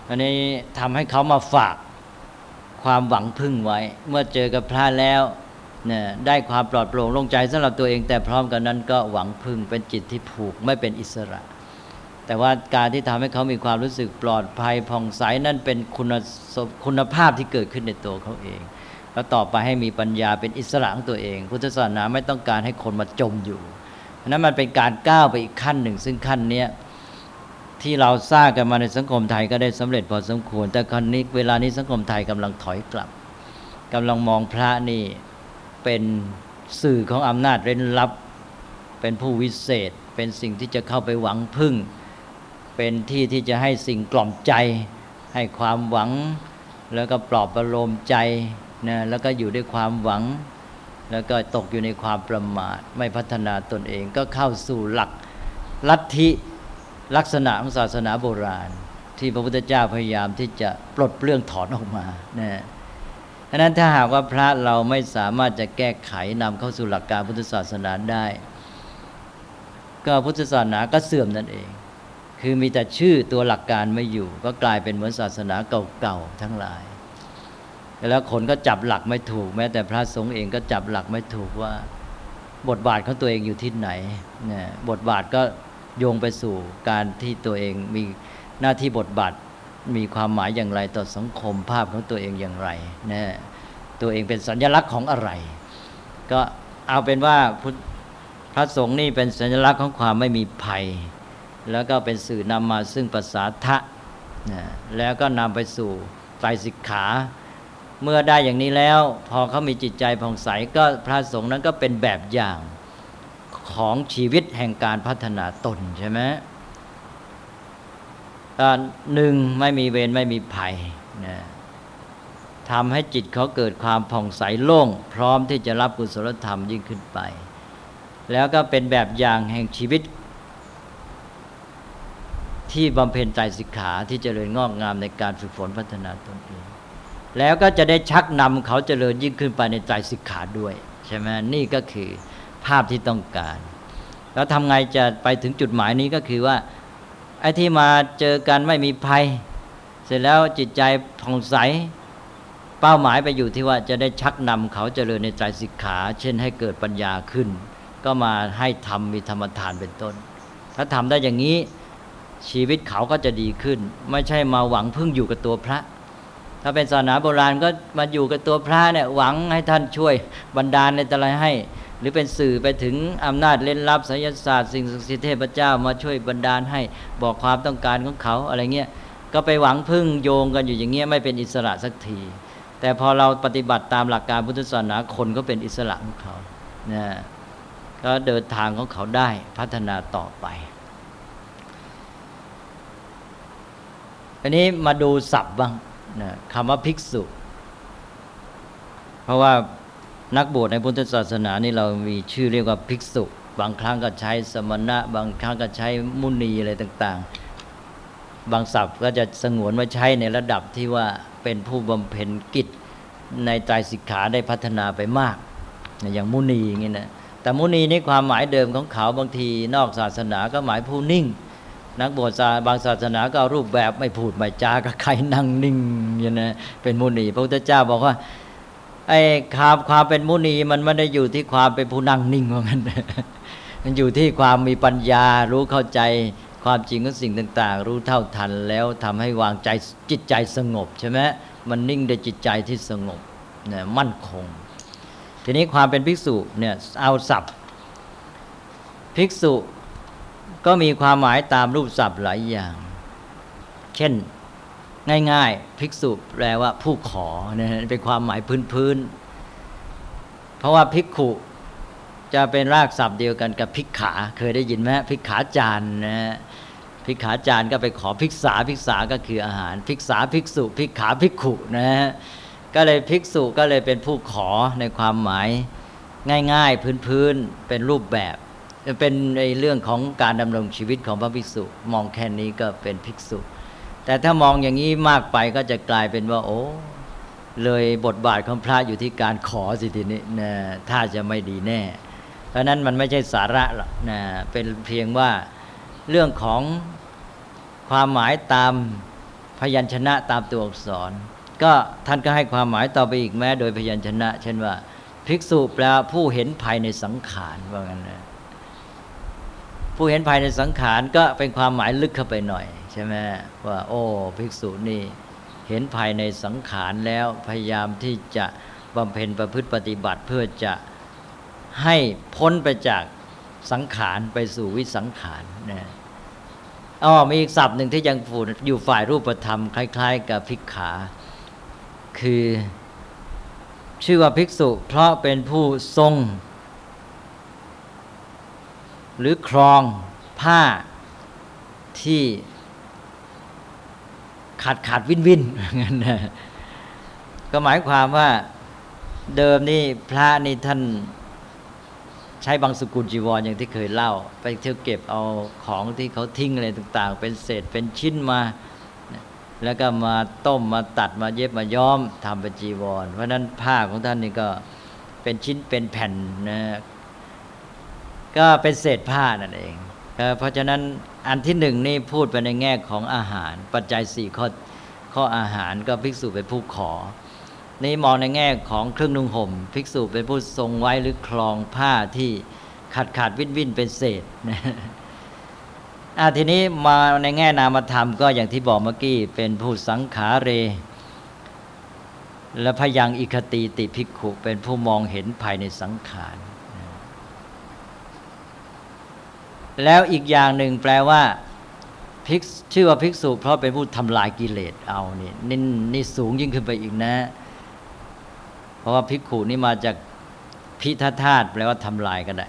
อันนี้ทำให้เขามาฝากความหวังพึ่งไว้ เมื่อเจอกับพระแล้วเนี่ยได้ความปลอดโปร่งโล่งใจสำหรับตัวเอง แต่พร้อมกันนั้นก็หวังพึ่งเป็นจิตที่ผูกไม่เป็นอิสระ แต่ว่าการที่ทำให้เขามีความรู้สึกปลอดภัยผ่องใสนั่นเป็นคุณคุณภาพที่เกิดขึ้นในตัวเขาเอง แล้วต่อไปให้มีปัญญาเป็นอิสระของตัวเอง พุทธศาสนาไม่ต้องการให้คนมาจมอยู่นั้นมันเป็นการก้าวไปอีกขั้นหนึ่ง ซึ่งขั้นเนี้ยที่เราสร้างกันมาในสังคมไทยก็ได้สำเร็จพอสมควร แต่ครั้นี้เวลานี้สังคมไทยกำลังถอยกลับกำลังมองพระนี่เป็นสื่อของอำนาจเร้นลับ เป็นผู้วิเศษ เป็นสิ่งที่จะเข้าไปหวังพึ่ง เป็นที่ที่จะให้สิ่งกล่อมใจ ให้ความหวัง แล้วก็ปลอบประโลมใจ นะแล้วก็อยู่ด้วยความหวัง แล้วก็ตกอยู่ในความประมาท ไม่พัฒนาตนเองก็เข้าสู่หลักลัทธิลักษณะของศาสนาโบราณ ที่พระพุทธเจ้าพยายามที่จะปลดเปลื้องถอนออกมานะฉะนั้นถ้าหากว่าพระเราไม่สามารถจะแก้ไขนำเข้าสู่หลักการพุทธศาสนาได้ ก็พุทธศาสนาก็เสื่อมนั่นเอง คือมีแต่ชื่อตัวหลักการไม่อยู่ ก็กลายเป็นเหมือนศาสนาเก่าๆทั้งหลาย แล้วคนก็จับหลักไม่ถูก แม้แต่พระสงฆ์เองก็จับหลักไม่ถูกว่า บทบาทของตัวเองอยู่ที่ไหนเนี่ยบทบาทก็โยงไปสู่การที่ตัวเองมีหน้าที่บทบาทมีความหมายอย่างไรต่อสังคมภาพของตัวเองอย่างไรนะตัวเองเป็นสัญลักษณ์ของอะไร ก็เอาเป็นว่าพระสงฆ์นี่เป็นสัญลักษณ์ของความไม่มีภัย แล้วก็เป็นสื่อนำมาซึ่งภาษาทะนะแล้วก็นำไปสู่ไตรสิกขา เมื่อได้อย่างนี้แล้ว พอเขามีจิตใจผ่องใสก็พระสงฆ์นั้นก็เป็นแบบอย่างของชีวิตแห่งการพัฒนาตนใช่ไหมหนึ่งไม่มีเวรไม่มีภัยนะทำให้จิตเขาเกิดความผ่องใสโล่ง พร้อมที่จะรับกุศลธรรมยิ่งขึ้นไป แล้วก็เป็นแบบอย่างแห่งชีวิต ที่บำเพ็ญใจสิกขาที่จเจริญงอกงามในการฝึกฝนพัฒนาตนเอง แล้วก็จะได้ชักนำเขาเจริญยิ่งขึ้นไปในใจสิกขาด้วยใช่ไหมนี่ก็คือภาพที่ต้องการ แล้วทำไงจะไปถึงจุดหมายนี้ก็คือว่าไอ้ที่มาเจอกันไม่มีภัย เสร็จแล้วจิตใจผ่องใสเป้าหมายไปอยู่ที่ว่าจะได้ชักนำเขาเจริญในใจสิกขา เช่นให้เกิดปัญญาขึ้น ก็มาให้ทำมีธรรมทานเป็นต้น ถ้าทำได้อย่างนี้ชีวิตเขาก็จะดีขึ้น ไม่ใช่มาหวังพึ่งอยู่กับตัวพระ ถ้าเป็นศาสนาโบราณก็มาอยู่กับตัวพระเนี่ยหวังให้ท่านช่วยบรรดาลในตะไรให้ หรือเป็นสื่อไปถึงอำนาจเล่นลับไสยศาสตร์สิ่งศักดิ์สิทธิ์เทพเจ้ามาช่วยบรรดาลให้บอกความต้องการของเขาอะไรเงี้ยก็ไปหวังพึ่งโยงกันอยู่อย่างเงี้ยไม่เป็นอิสระสักที แต่พอเราปฏิบัติตามหลักการพุทธศาสนาคนก็เป็นอิสระของเขานะก็เดินทางของเขาได้พัฒนาต่อไปอันนี้มาดูศัพท์บ้าง นะคำว่าภิกษุ เพราะว่านักบวชในพุทธศาสนานี่เรามีชื่อเรียกว่าภิกษุ บางครั้งก็ใช้สมณะ บางครั้งก็ใช้มุนีอะไรต่าง ๆ บางศัพท์ก็จะสงวนมาใช้ในระดับที่ว่าเป็นผู้บำเพ็ญกิจในใจสิกขาได้พัฒนาไปมาก อย่างมุนีอย่างนี้นะแต่มุนีนี่ความหมายเดิมของเขาบางทีนอกศาสนาก็หมายผู้นิ่ง นักบวชบางศาสนาก็รูปแบบไม่พูดไม่จากัใครนั่งนิ่งอย่างนี้นะเป็นมุนีพระพุทธเจ้าบอกว่าไอ้ความความเป็นมุนีมันไม่ได้อยู่ที่ความเป็นผู้นั่งนิ่งว่างั้นมันอยู่ที่ความมีปัญญารู้เข้าใจความจริงของสิ่งต่าง ๆ รู้เท่าทันแล้วทำให้วางใจจิตใจสงบใช่ไหมมันนิ่งด้วยจิตใจที่สงบเนี่ยมั่นคง ทีนี้ความเป็นภิกษุเนี่ยเอาศัพท์ ภิกษุ ก็มีความหมายตามรูปศัพท์หลายอย่าง เช่น ง่ายๆ ภิกษุแปลว่าผู้ขอเนี่ยเป็นความหมายพื้นๆ เพราะว่าภิกขุจะเป็นรากศัพท์เดียวกันกับภิกขา เคยได้ยินไหมภิกขาจารย์นะภิกขาจารย์ก็ไปขอภิกษาภิกษาก็คืออาหาร ภิกษาภิกษุภิกขาภิกขุนะก็เลยภิกษุก็เลยเป็นผู้ขอในความหมายง่าย ๆ พื้นๆเป็นรูปแบบ เป็นในเรื่องของการดำรงชีวิตของพระภิกษุ มองแค่นี้ก็เป็นภิกษุ แต่ถ้ามองอย่างนี้มากไปก็จะกลายเป็นว่า โอ้เลยบทบาทของพระอยู่ที่การขอสิทีนี้นะถ้าจะไม่ดีแน่ เพราะนั้นมันไม่ใช่สาระหรอกนะเป็นเพียงว่าเรื่องของความหมายตามพยัญชนะตามตัวอักษร ก็ท่านก็ให้ความหมายต่อไปอีกแม้ โดยพยัญชนะ เช่นว่า ภิกษุแปลผู้เห็นภายในสังขารว่างั้นนะ ผู้เห็นภายในสังขารก็เป็นความหมายลึกเข้าไปหน่อย ใช่ไหมว่า โอ้ภิกษุนี่เห็นภายในสังขารแล้วพยายามที่จะบำเพ็ญประพฤติปฏิบัติเพื่อจะให้พ้นไปจากสังขารไปสู่วิสังขารนะอ๋อมีอีกศัพท์หนึ่งที่ยังฝูอยู่ฝ่ายรูปธรรม คล้าย ๆ กับภิกขา คือ ชื่อว่าภิกษุ เพราะเป็นผู้ทรง หรือครองผ้าที่ขาดขาดวินวินงั้นก็หมายความว่าเดิมนี่พระนี่ท่านใช้บางสกุลจีวรอย่างที่เคยเล่า ไปเที่ยวเก็บเอาของที่เขาทิ้งอะไรต่าง ๆ เป็นเศษเป็นชิ้นมา แล้วก็มาต้มมาตัดมาเย็บมาย้อมทำเป็นจีวร เพราะนั้นผ้าของท่านนี่ก็เป็นชิ้นเป็นแผ่นนะ ก็เป็นเศษผ้านั่นเองเพราะฉะนั้นอันที่หนึ่งนี่พูดไปในแง่ของอาหาร ปัจจัยสี่ข้อข้ออาหารก็ภิกษุเป็นผู้ขอ นี่มองในแง่ของเครื่องนุ่งห่มภิกษุเป็นผู้ทรงไว้หรือคลองผ้าที่ขาดขาดวิ่นวิ่นเป็นเศษอาทีนี้มาในแง่นามธรรมก็อย่างที่บอกเมื่อกี้เป็นผู้สังขาเร และพยังอิคติติภิกขุเป็นผู้มองเห็นภายในสังขาร แล้วอีกอย่างหนึ่งแปลว่าภิกชื่อว่าภิกษุ เพราะเป็นผู้ทำลายกิเลสเอานี่นี่นี่สูงยิ่งขึ้นไปอีกนะ เพราะว่าภิกขุนี่มาจากพิทธาตแปลว่าทำลายก็ได้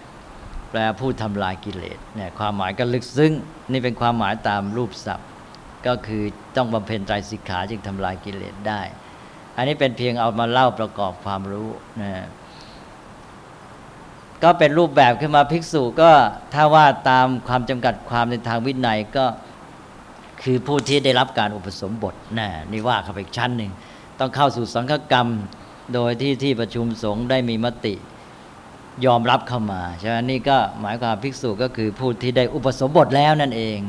แปลผู้ทำลายกิเลสเนี่ยความหมายก็ลึกซึ้ง นี่เป็นความหมายตามรูปศัพท์ ก็คือต้องบำเพ็ญไตรสิกขาจึงทำลายกิเลสได้ อันนี้เป็นเพียงเอามาเล่าประกอบความรู้นะ ก็เป็นรูปแบบขึ้นมาภิกษุก็ถ้าว่าตามความจำกัดความในทางวินัยก็คือผู้ที่ได้รับการอุปสมบทนะนี่ว่าเข้าไปอีกชั้นหนึ่ง ต้องเข้าสู่สังฆกรรมโดยที่ที่ประชุมสงฆ์ได้มีมติยอมรับเข้ามาใช่ไหมนี่ก็หมายความภิกษุก็คือผู้ที่ได้อุปสมบทแล้วนั่นเอง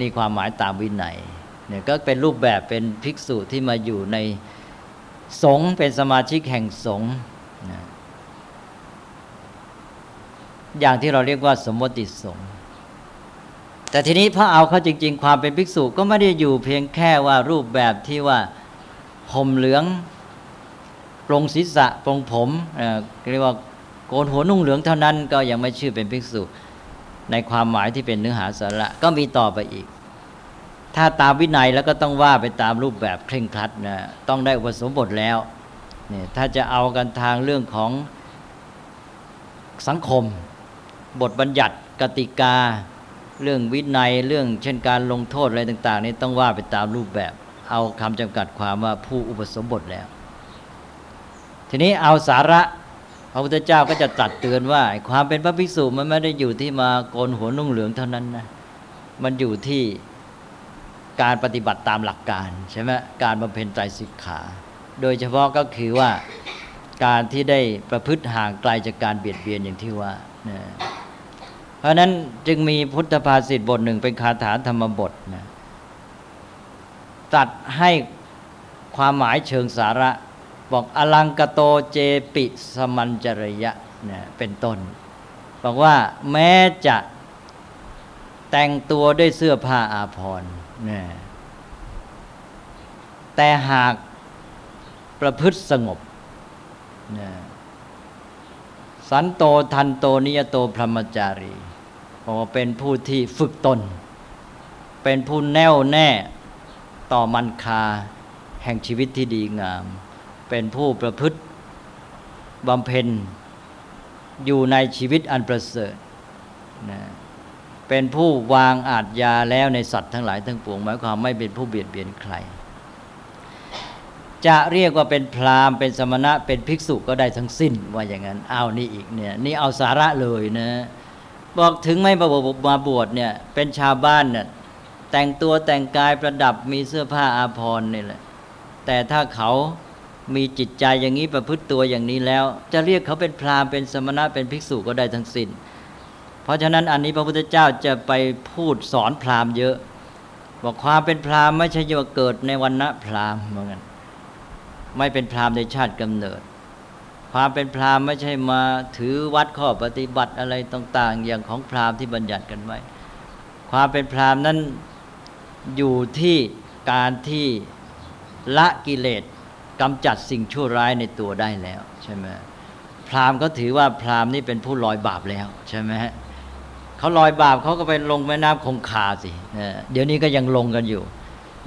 นี่ความหมายตามวินัยเนี่ยก็เป็นรูปแบบเป็นภิกษุที่มาอยู่ในสงฆ์เป็นสมาชิกแห่งสงฆ์นะ อย่างที่เราเรียกว่าสมมติสงฆ์แต่ทีนี้พอเอาเข้าจริง ๆ ความเป็นภิกษุก็ไม่ได้อยู่เพียงแค่ว่ารูปแบบที่ว่าห่มเหลืองปรงศีรษะปรงผมเรียกว่าโกนหัวนุ่งเหลืองเท่านั้นก็ยังไม่ชื่อเป็นภิกษุ ในความหมายที่เป็นเนื้อหาสาระก็มีต่อไปอีก ถ้าตามวินัยแล้วก็ต้องว่าไปตามรูปแบบเคร่งครัดนะต้องได้อุปสมบทแล้วเนี่ยถ้าจะเอากันทางเรื่องของสังคม บทบัญญัติกติกา เรื่องวินัยเรื่องเช่นการลงโทษอะไรต่าง ๆ นี้ต้องว่าไปตามรูปแบบ เอาคำจำกัดความว่าผู้อุปสมบทแล้ว ทีนี้เอาสาระพระพุทธเจ้าก็จะตัดเตือนว่า ความเป็นพระภิกษุมันไม่ได้อยู่ที่มาโกนหัวนุ่งเหลืองเท่านั้นนะมันอยู่ที่การปฏิบัติตามหลักการใช่ไหมการบำเพ็ญใจสิกขา โดยเฉพาะก็คือว่าการที่ได้ประพฤติห่างไกลจากการเบียดเบียนอย่างที่ว่านะ เพราะนั้นจึงมีพุทธภาษิตบทหนึ่งเป็นคาถาธรรมบทนะตัดให้ความหมายเชิงสาระ บอกอลังกโตเจปิสมัญจริยะนะเป็นต้น บอกว่าแม้จะแต่งตัวด้วยเสื้อผ้าอาภรณ์นะแต่หากประพฤติสงบนะสันโตทันโตนิยโตพรหมจารี โอ้เป็นผู้ที่ฝึกตน เป็นผู้แน่วแน่ต่อมันคาแห่งชีวิตที่ดีงาม เป็นผู้ประพฤติบำเพ็ญอยู่ในชีวิตอันประเสริฐนะเป็นผู้วางอาจยาแล้วในสัตว์ทั้งหลายทั้งปวงหมายความไม่เป็นผู้เบียดเบียนใคร จะเรียกว่าเป็นพราหมณ์เป็นสมณะเป็นภิกษุก็ได้ทั้งสิ้นว่าอย่างนั้นเอานี่อีกเนี่ยนี่เอาสาระเลยนะ บอกถึงไม่มาบวชมาบวชเนี่ย เป็นชาวบ้านเนี่ยแต่งตัวแต่งกายประดับมีเสื้อผ้าอาภรณ์นี่แหละ แต่ถ้าเขามีจิตใจอย่างนี้ประพฤติตัวอย่างนี้แล้ว จะเรียกเขาเป็นพราหมณ์เป็นสมณะเป็นภิกษุก็ได้ทั้งสิ้น เพราะฉะนั้นอันนี้พระพุทธเจ้าจะไปพูดสอนพราหมณ์เยอะบอกความเป็นพราหมณ์ไม่ใช่ว่าเกิดในวันณะพราหมณ์เหมือนกันไม่เป็นพราหมณ์ในชาติกำเนิด ความเป็นพราหมณ์ไม่ใช่มาถือวัดข้อปฏิบัติอะไรต่าง ๆ อย่างของพราหมณ์ที่บัญญัติกันไว้ ความเป็นพราหมณ์นั้นอยู่ที่การที่ละกิเลสกำจัดสิ่งชั่วร้ายในตัวได้แล้วใช่ไหมพราหมณ์ก็ถือว่าพราหมณ์นี่เป็นผู้ลอยบาปแล้วใช่ไหมฮะเขาลอยบาปเขาก็ไปลงแม่น้ำคงคาสิเดี๋ยวนี้ก็ยังลงกันอยู่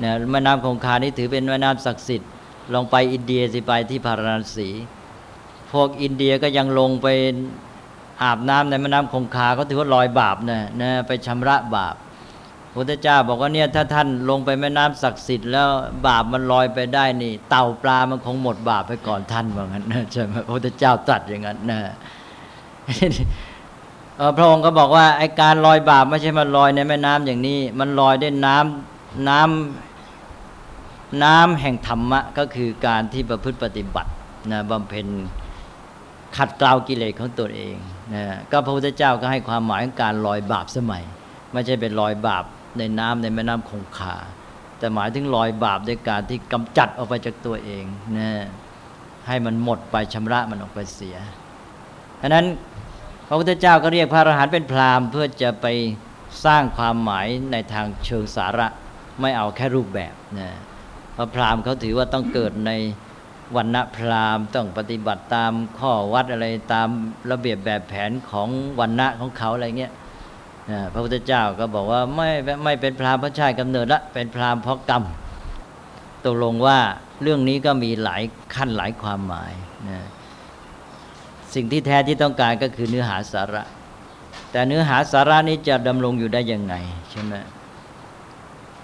นะแม่น้ำคงคานี่ถือเป็นแม่น้ำศักดิ์สิทธิ์ลงไปอินเดียสิไปที่พาราณสี วกอินเดียก็ยังลงไปอาบน้ำในแม่น้ำคงคาเขาถือว่าลอยบาปนะนะไปชำระบาปพระเจ้าบอกว่าเนี่ยถ้าท่านลงไปแม่น้ำศักดิ์สิทธิ์แล้วบาปมันลอยไปได้นี่ เต่าปลามันคงหมดบาปไปก่อนท่านว่างั้นนะใช่ไหมพระเจ้าตรัสอย่างนั้นนะพระองค์ก็บอกว่าไอการลอยบาปไม่ใช่มันลอยในแม่น้ำอย่างนี้ มันลอยด้วยน้ำน้ำน้ำแห่งธรรมะก็คือการที่ประพฤติปฏิบัตินะบำเพ็ญ ขัดเกลากิเลสของตัวเองนะก็พระพุทธเจ้าก็ให้ความหมายของการลอยบาปสมัย ไม่ใช่เป็นลอยบาปในน้ำในแม่น้ำคงคา แต่หมายถึงลอยบาปด้วยการที่กำจัดออกไปจากตัวเองนะให้มันหมดไปชำระมันออกไปเสียฉะนั้นพระพุทธเจ้าก็เรียกพระอรหันต์เป็นพราหมณ์เพื่อจะไปสร้างความหมายในทางเชิงสาระไม่เอาแค่รูปแบบนะเพราะพราหมณ์เขาถือว่าต้องเกิดใน วันณะพราหมณ์ต้องปฏิบัติตามข้อวัดอะไรตามระเบียบแบบแผนของวันณะของเขาอะไรเงี้ยพระพุทธเจ้าก็บอกว่าไม่ไม่เป็นพราหมณ์เพราะชาติกำเนิดละเป็นพราหมณ์เพราะกรรมตกลงว่าเรื่องนี้ก็มีหลายขั้นหลายความหมายนะสิ่งที่แท้ที่ต้องการก็คือเนื้อหาสาระ แต่เนื้อหาสาระนี้จะดำรงอยู่ได้ยังไงใช่ไหม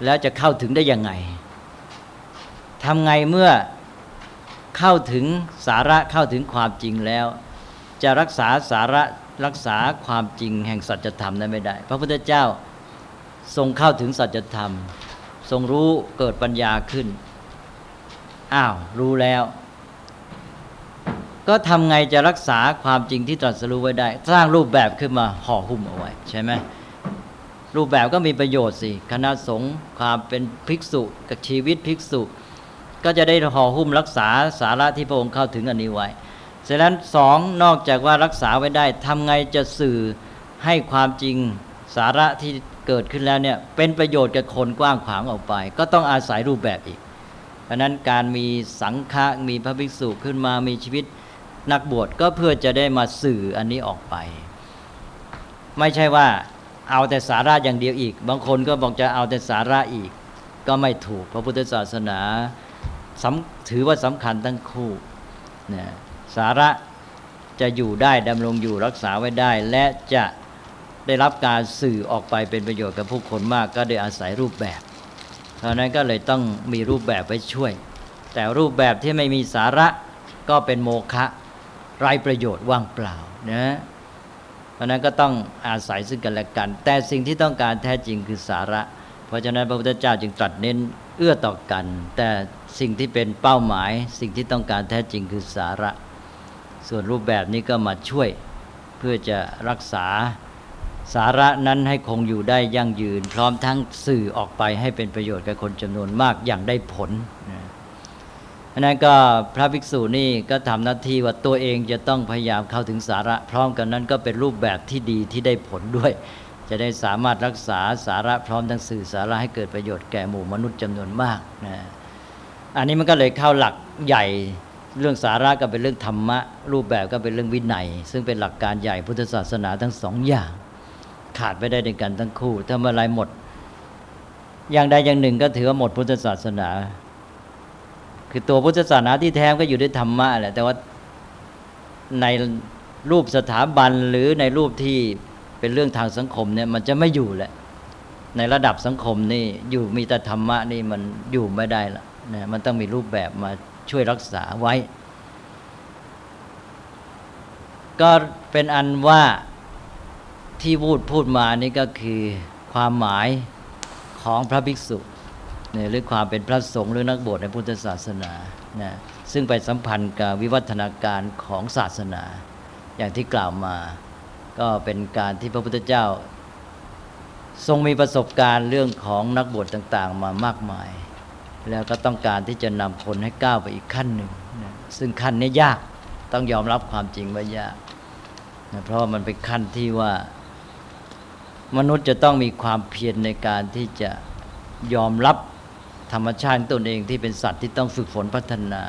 แล้วจะเข้าถึงได้ยังไงทำไงเมื่อ เข้าถึงสาระเข้าถึงความจริงแล้ว จะรักษาสาระรักษาความจริงแห่งสัจธรรมนั้นไม่ได้ พระพุทธเจ้าทรงเข้าถึงสัจธรรม ทรงรู้เกิดปัญญาขึ้น อ้าว รู้แล้ว ก็ทำไงจะรักษาความจริงที่ตรัสรู้ไว้ได้ สร้างรูปแบบขึ้นมาห่อหุ้มเอาไว้ ใช่ไหมรูปแบบก็มีประโยชน์สิคณะสงฆ์ความเป็นภิกษุ กับชีวิตภิกษุ ก็จะได้ห่อหุ้มรักษาสาระที่พระองค์เข้าถึงอันนี้ไว้ฉะนั้นสองนอกจากว่ารักษาไว้ได้ทำไงจะสื่อให้ความจริงสาระที่เกิดขึ้นแล้วเนี่ยเป็นประโยชน์กับคนกว้างขวางออกไป ก็ต้องอาศัยรูปแบบอีก เพราะนั้นการมีสังฆะมีพระภิกษุขึ้นมามีชีวิตนักบวชก็เพื่อจะได้มาสื่ออันนี้ออกไป ไม่ใช่ว่าเอาแต่สาระอย่างเดียวอีก บางคนก็บอกจะเอาแต่สาระอีก ก็ไม่ถูกพระพุทธศาสนา ถือว่าสำคัญทั้งคู่นะสาระจะอยู่ได้ดำรงอยู่รักษาไว้ได้ และจะได้รับการสื่อออกไปเป็นประโยชน์กับผู้คนมาก ก็ได้อาศัยรูปแบบ เพราะนั้นก็เลยต้องมีรูปแบบไว้ช่วย แต่รูปแบบที่ไม่มีสาระก็เป็นโมฆะไรประโยชน์ว่างเปล่านะเพราะนั้นก็ต้องอาศัยซึ่งกันและกัน แต่สิ่งที่ต้องการแท้จริงคือสาระ เพราะฉะนั้นพระพุทธเจ้าจึงตรัสเน้น เอื้อต่อกัน แต่สิ่งที่เป็นเป้าหมาย สิ่งที่ต้องการแท้จริงคือสาระ ส่วนรูปแบบนี้ก็มาช่วยเพื่อจะรักษาสาระนั้นให้คงอยู่ได้ยั่งยืน พร้อมทั้งสื่อออกไปให้เป็นประโยชน์กับคนจำนวนมากอย่างได้ผลอันนั้นก็พระภิกษุนี่ก็ทำหน้าที่ว่าตัวเองจะต้องพยายามเข้าถึงสาระ พร้อมกันนั้นก็เป็นรูปแบบที่ดีที่ได้ผลด้วย จะได้สามารถรักษาสาระพร้อมทั้งสื่อสาระให้เกิดประโยชน์แก่หมู่มนุษย์จำนวนมากนะอันนี้มันก็เลยเข้าหลักใหญ่เรื่องสาระก็เป็นเรื่องธรรมะ รูปแบบก็เป็นเรื่องวินัย ซึ่งเป็นหลักการใหญ่พุทธศาสนาทั้งสองอย่าง ขาดไปได้ในกันทั้งคู่ถ้าเมื่อไรหมด อย่างใดอย่างหนึ่งก็ถือว่าหมดพุทธศาสนา คือตัวพุทธศาสนาที่แท้ก็อยู่ด้วยธรรมะแหละแต่ว่าในรูปสถาบันหรือในรูปที่ เป็นเรื่องทางสังคมเนี่ยมันจะไม่อยู่แหละในระดับสังคมนี่อยู่มีแต่ธรรมะนี่มันอยู่ไม่ได้ละนะมันต้องมีรูปแบบมาช่วยรักษาไว้ ก็เป็นอันว่าที่พูดพูดมานี่ก็คือความหมายของพระภิกษุเนี่ยหรือความเป็นพระสงฆ์หรือนักบวชในพุทธศาสนานะซึ่งไปสัมพันธ์กับวิวัฒนาการของศาสนา อย่างที่กล่าวมา ก็เป็นการที่พระพุทธเจ้า ทรงมีประสบการณ์เรื่องของนักบวชต่าง ๆ มามากมาย แล้วก็ต้องการที่จะนำคนให้ก้าวไปอีกขั้นหนึ่งนะซึ่งขั้นนี้ยากต้องยอมรับความจริงว่ายากนะเพราะมันเป็นขั้นที่ว่ามนุษย์จะต้องมีความเพียรในการที่จะยอมรับธรรมชาติตนเองที่เป็นสัตว์ที่ต้องฝึกฝนพัฒนา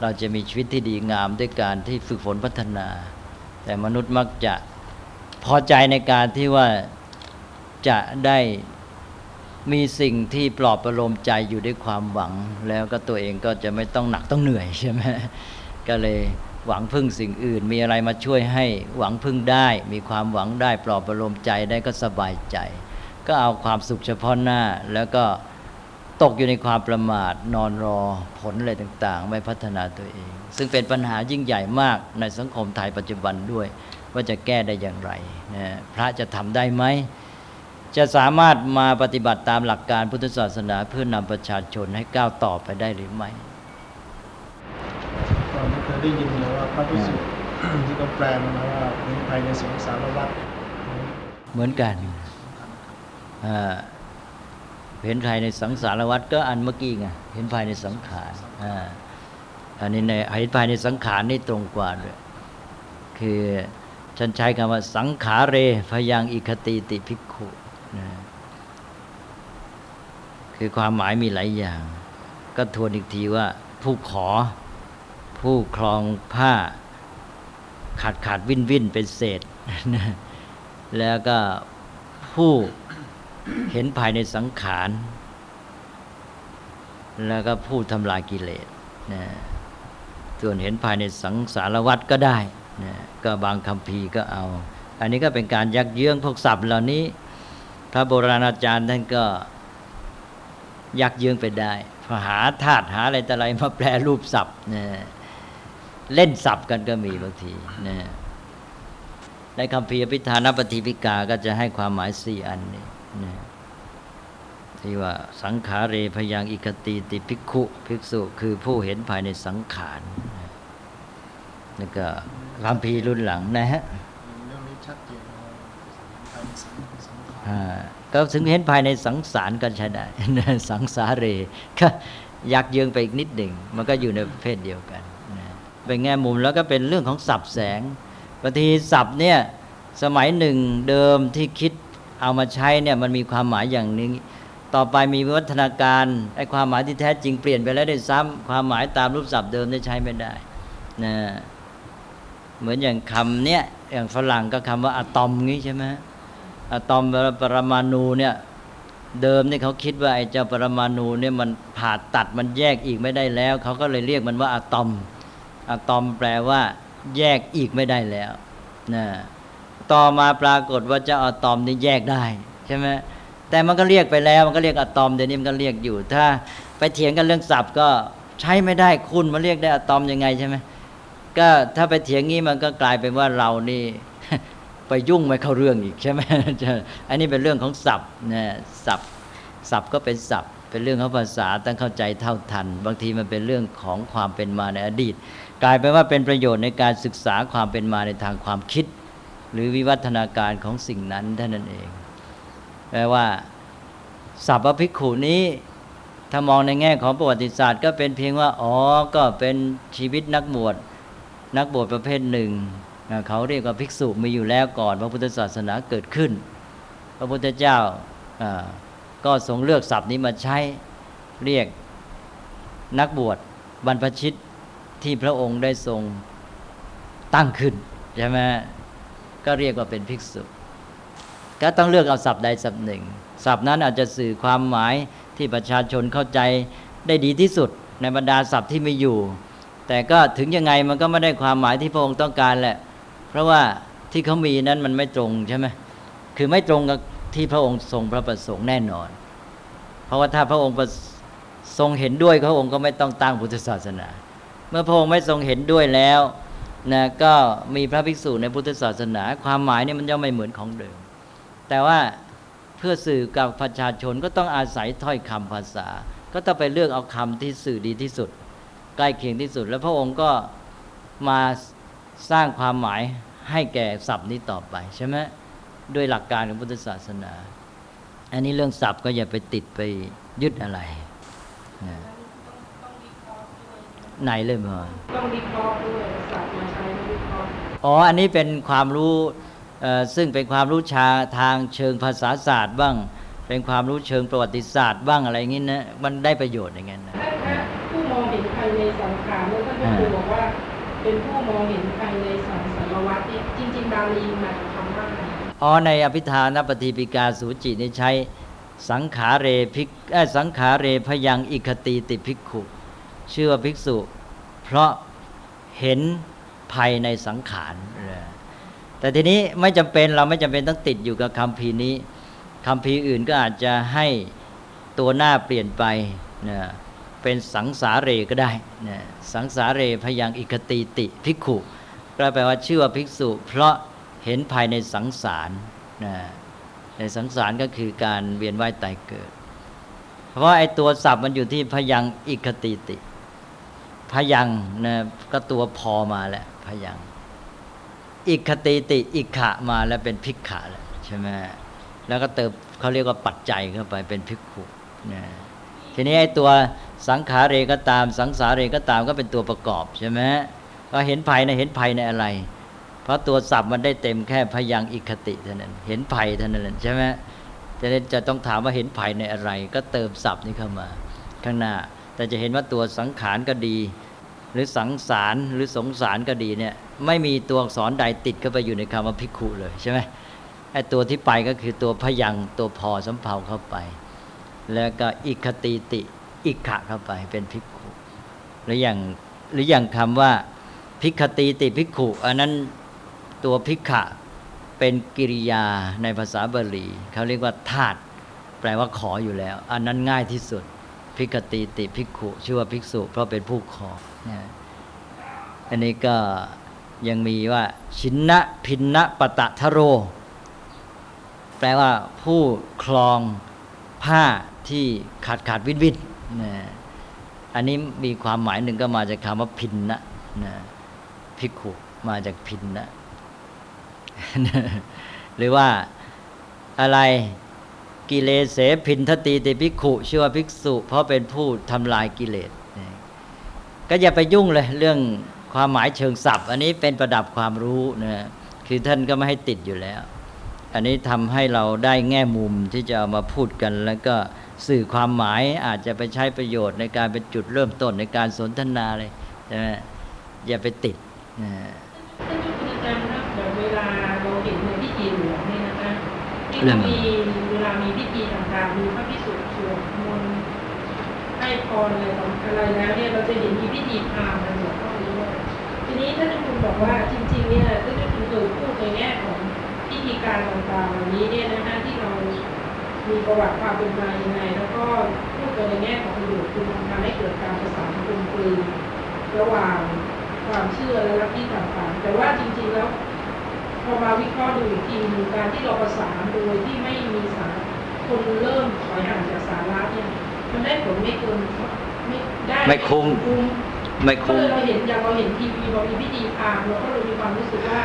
เราจะมีชีวิตที่ดีงามด้วยการที่ฝึกฝนพัฒนา แต่มนุษย์มักจะ พอใจในการที่ว่าจะได้มีสิ่งที่ปลอบประโลมใจอยู่ด้วยความหวัง แล้วก็ตัวเองก็จะไม่ต้องหนักต้องเหนื่อยใช่ไหมก็เลยหวังพึ่งสิ่งอื่น มีอะไรมาช่วยให้หวังพึ่งได้ มีความหวังได้ปลอบประโลมใจได้ก็สบายใจ ก็เอาความสุขเฉพาะหน้า แล้วก็ตกอยู่ในความประมาทนอนรอผลอะไรต่าง ๆ ไม่พัฒนาตัวเอง ซึ่งเป็นปัญหายิ่งใหญ่มากในสังคมไทยปัจจุบันด้วย ว่าจะแก้ได้อย่างไรนะพระจะทำได้ไหมจะสามารถมาปฏิบัติตามหลักการพุทธศาสนาเพื่อนำประชาชนให้ก้าวต่อไปได้หรือไม่ตอนนี้เคยได้ยินมาว่าพระพิสุที่เขาแปลมาว่าเป็นภายในสงสารวัฏเหมือนกันเห็นภายในสังสารวัฏก็อันเมื่อกี้ไงเห็นภายในสังขารอันนี้ในเห็นภายในสังขารนี่ตรงกว่าเลยคือ ฉันใช้คำว่า สังขาเรพยังอิคติติภิกขุนะคือความหมายมีหลายอย่าง ก็ทวนอีกทีว่า ผู้ขอ ผู้คลองผ้า ขาดขาดวินวินเป็นเศษแล้วก็ผู้เห็นภายในสังขาร แล้วก็ผู้ทำลายกิเลสนะส่วนเห็นภายในสังสารวัฏก็ได้ นะก็บางคำพีก็เอา อันนี้ก็เป็นการยักเยื้องพวกศัพท์เหล่านี้ พระโบราณอาจารย์ท่านก็ยักเยื้องไปได้พหาธาตุหาอะไรแต่อะไรมาแปลรูปศัพท์นะเล่นศัพท์กันก็มีบางทีนะในคำพีอภิธานปฏิปิกาก็จะให้ความหมายสี่อันนี้นะที่ว่าสังขาเรพยังอิกติติภิกขุ ภิกษุ คือผู้เห็นภายในสังขารนะแล้วก็ คำพีรุ่นหลังนะฮะเรื่องนี้ชัดเจนว่าภายในสังสังขารอ่าก็ถึงเห็นภายในสังสารก็ใช้ได้สังสาเรก็ยักเยื้องไปอีกนิดหนึ่งมันก็อยู่ในประเภทเดียวกันนะเป็นแง่มุมแล้วก็เป็นเรื่องของสับแสงบางทีสับเนี่ยสมัยหนึ่งเดิมที่คิดเอามาใช้เนี่ยมันมีความหมายอย่างนี้ต่อไปมีวิวัฒนาการไอ้ความหมายที่แท้จริงเปลี่ยนไปแล้วได้วยซ้ำความหมายตามรูปศัพท์เดิมได้ใช้ไม่ได้นะ เหมือนอย่างคำเนี้ยอย่างฝรั่งก็คำว่าอะตอมงี้ใช่ไหมอะตอมปรมาณูเนี่ยเดิมนี่เขาคิดว่าไอ้เจ้าปรมาณูเนี่ยมันผ่าตัดมันแยกอีกไม่ได้แล้ว เขาก็เลยเรียกมันว่าอะตอมอะตอมแปลว่า แยกอีกไม่ได้แล้วนะต่อมาปรากฏว่าเจ้าอะตอมนี่แยกได้ใช่ไหมแต่มันก็เรียกไปแล้วมันก็เรียกอะตอมเดี๋ยวนี้มันก็เรียกอยู่ ถ้าไปเถียงกันเรื่องศัพท์ก็ใช้ไม่ได้คุณมาเรียกได้อะตอมยังไงใช่ไหม ก็ถ้าไปเถียงงี้มันก็กลายเป็นว่าเรานี่ไปยุ่งไม่เข้าเรื่องอีกใช่ไหมอันนี้เป็นเรื่องของศัพท์นะศัพท์ศัพท์ก็เป็นศัพท์ เป็นเรื่องของภาษาต้องเข้าใจเท่าทัน บางทีมันเป็นเรื่องของความเป็นมาในอดีต กลายเป็นว่าเป็นประโยชน์ในการศึกษาความเป็นมาในทางความคิด หรือวิวัฒนาการของสิ่งนั้นเท่านั้นเองแปลว่าสัพพภิกขุนี้ถ้ามองในแง่ของประวัติศาสตร์ ก็เป็นเพียงว่าอ๋อก็เป็นชีวิตนักบวช นักบวชประเภทหนึ่ง เขาเรียกว่าภิกษุมีอยู่แล้วก่อน พระพุทธศาสนาเกิดขึ้น พระพุทธเจ้าก็ทรงเลือกศัพท์นี้มาใช้เรียกนักบวชบรรพชิตที่พระองค์ได้ทรงตั้งขึ้นใช่ไหมก็เรียกว่าเป็นภิกษุ ก็ต้องเลือกเอาศัพท์ใดศัพท์หนึ่งศัพท์นั้นอาจจะสื่อความหมายที่ประชาชนเข้าใจได้ดีที่สุด ในบรรดาศัพท์ที่มีอยู่ แต่ก็ถึงยังไงมันก็ไม่ได้ความหมายที่พระองค์ต้องการแหละ เพราะว่าที่เขามีนั้นมันไม่ตรงใช่ไหมคือไม่ตรงกับที่พระองค์ทรงพระประสงค์แน่นอน เพราะว่าถ้าพระองค์ทรงเห็นด้วยพระองค์ก็ไม่ต้องตั้งพุทธศาสนา เมื่อพระองค์ไม่ทรงเห็นด้วยแล้วนะก็มีพระภิกษุในพุทธศาสนา ความหมายนี่มันย่อมไม่เหมือนของเดิม แต่ว่าเพื่อสื่อกับประชาชนก็ต้องอาศัยถ้อยคำภาษา ก็ต้องไปเลือกเอาคำที่สื่อดีที่สุด ใกล้เคียงที่สุด แล้วพระองค์ก็มาสร้างความหมายให้แก่ศัพท์นี้ต่อไปใช่ไหมด้วยหลักการของพุทธศาสนา อันนี้เรื่องศัพท์ก็อย่าไปติดไปยึดอะไรนะไหนเลยมั้งต้องวิเคราะห์ด้วยศัพท์มาใช้วิเคราะห์อ๋ออันนี้เป็นความรู้ซึ่งเป็นความรู้ชาทางเชิงภาษาศาสตร์บ้าง เป็นความรู้เชิงประวัติศาสตร์บ้างอะไรอย่างนี้นะมันได้ประโยชน์อย่างนั้นนะ สังขารเนี่ยท่านก็คือบอกว่า เป็นผู้มองเห็นภายในสังสารวัฏเนี่ยจริง ๆ บาลีหมายความว่าอะไรอ๋อในอภิธานปฏิปิกาสูจินี่ใช้สังขาเรภิกสังขาเรพยังอิคติติภิกขุ ชื่อว่าภิกษุ เพราะเห็นภายในสังขาร แต่ทีนี้ไม่จำเป็นเราไม่จำเป็นต้องติดอยู่กับคำพีนี้คำพีอื่นก็อาจจะให้ตัวหน้าเปลี่ยนไปนะ เป็นสังสาเรก็ได้นะสังสาเรพยังอิคติติภิกขุก็แปลว่าชื่อว่าภิกษุ เพราะเห็นภายในสังสารนะในสังสารก็คือการเวียนว่ายตายเกิด เพราะไอ้ตัวศัพท์มันอยู่ที่พยังอิคติติ พยังนะก็ตัวพอมาแล้วพยังอิคติติอิขะมาแล้วเป็นพิกขะแล้วใช่ไหมแล้วก็เติมเขาเรียกว่าปัจจัยเข้าไปเป็นพิกขุนะทีนี้ไอ้ตัว สังขารเรก็ตาม สังสาเรก็ตามก็เป็นตัวประกอบใช่ไหมก็เห็นภัยในเห็นภัยในอะไร เพราะตัวศัพท์มันได้เต็มแค่พยังอิคติเท่านั้น เห็นภัยเท่านั้นใช่ไหมจะจะต้องถามว่าเห็นภัยในอะไร ก็เติมศัพท์นี้เข้ามา ข้างหน้า แต่จะเห็นว่าตัวสังขารก็ดี หรือสังสารหรือสงสารก็ดีเนี่ยไม่มีตัวอักษรใดติดเข้าไปอยู่ในคำว่าพิกุเลยใช่ไหมไอ้ตัวที่ไปก็คือตัวพยังตัวพอสำเภาเข้าไป แล้วก็อิคติติ อิขะเข้าไปเป็นภิกขุหรืออย่างหรืออย่างคำว่าภิกขติติภิกขุ อันนั้นตัวภิกขะเป็นกิริยาในภาษาบาลีเขาเรียกว่าธาตุแปลว่าขออยู่แล้ว อันนั้นง่ายที่สุดภิกขติติภิกขุ ชื่อว่าภิกษุ เพราะเป็นผู้ขออันนี้ก็ยังมีว่าชินนะพินนะปะตะทะโร แปลว่าผู้คลองผ้าที่ขาดขาดวินวิน นะอันนี้มีความหมายหนึ่งก็มาจากคำว่าพินนะนะภิกขุมาจากพินนะหรือว่าอะไรกิเลสเสพินทตีติภิกขุชื่อว่าภิกษุ เพราะเป็นผู้ทำลายกิเลสนะก็อย่าไปยุ่งเลยเรื่องความหมายเชิงศัพท์ อันนี้เป็นประดับความรู้นะคือท่านก็ไม่ให้ติดอยู่แล้ว อันนี้ทำให้เราได้แง่มุมที่จะเอามาพูดกัน แล้วก็สื่อความหมายอาจจะไปใช้ประโยชน์ในการเป็นจุดเริ่มต้นในการสนทนาเลยใช่ไหมอย่าไปติดนะท่านเจ้าคุณอาจารย์ครับแบบเวลาเราเห็นในพิธีหลวงเนี่ยนะคะที่เรื่เขาองมีเวลามีพิธีต่างๆมีพระพิสุทธิ์สวดมนต์ให้พรอะไรต่ออะไรแล้วเนี่ยเราจะเห็นมีพิธีพราหมณ์กันหมดก็มีด้วยทีนี้ท่านเจ้าคุณบอกว่าจริง ๆ เนี่ยท่านเจ้าคุณเคยพูดในแง่ของพิ ธีการต่างๆเหล่านี้เนี่ยนะคะที่เรามีประวัติความเป็นมายังไง แล้วก็พูดกันในแง่ของประโยชน์คือมันทำให้เกิดการประสานกลมกลืนระหว่างความเชื่อและลัทธิต่างๆ แต่ว่าจริงๆแล้วพอมาวิเคราะห์ดูอีกทีหนึ่งการที่เราประสานโดยที่ไม่มีสารคนเริ่มถอยห่างจากสาระเนี่ยมันได้ผลไม่เกินไม่ได้ไม่คุ้มคุ้มไม่ก็คุ้เลมยเราเห็นอย่างเราเห็นทีวีเรามีพิธีพราหมณ์เราก็เลยมีความรู้สึกว่า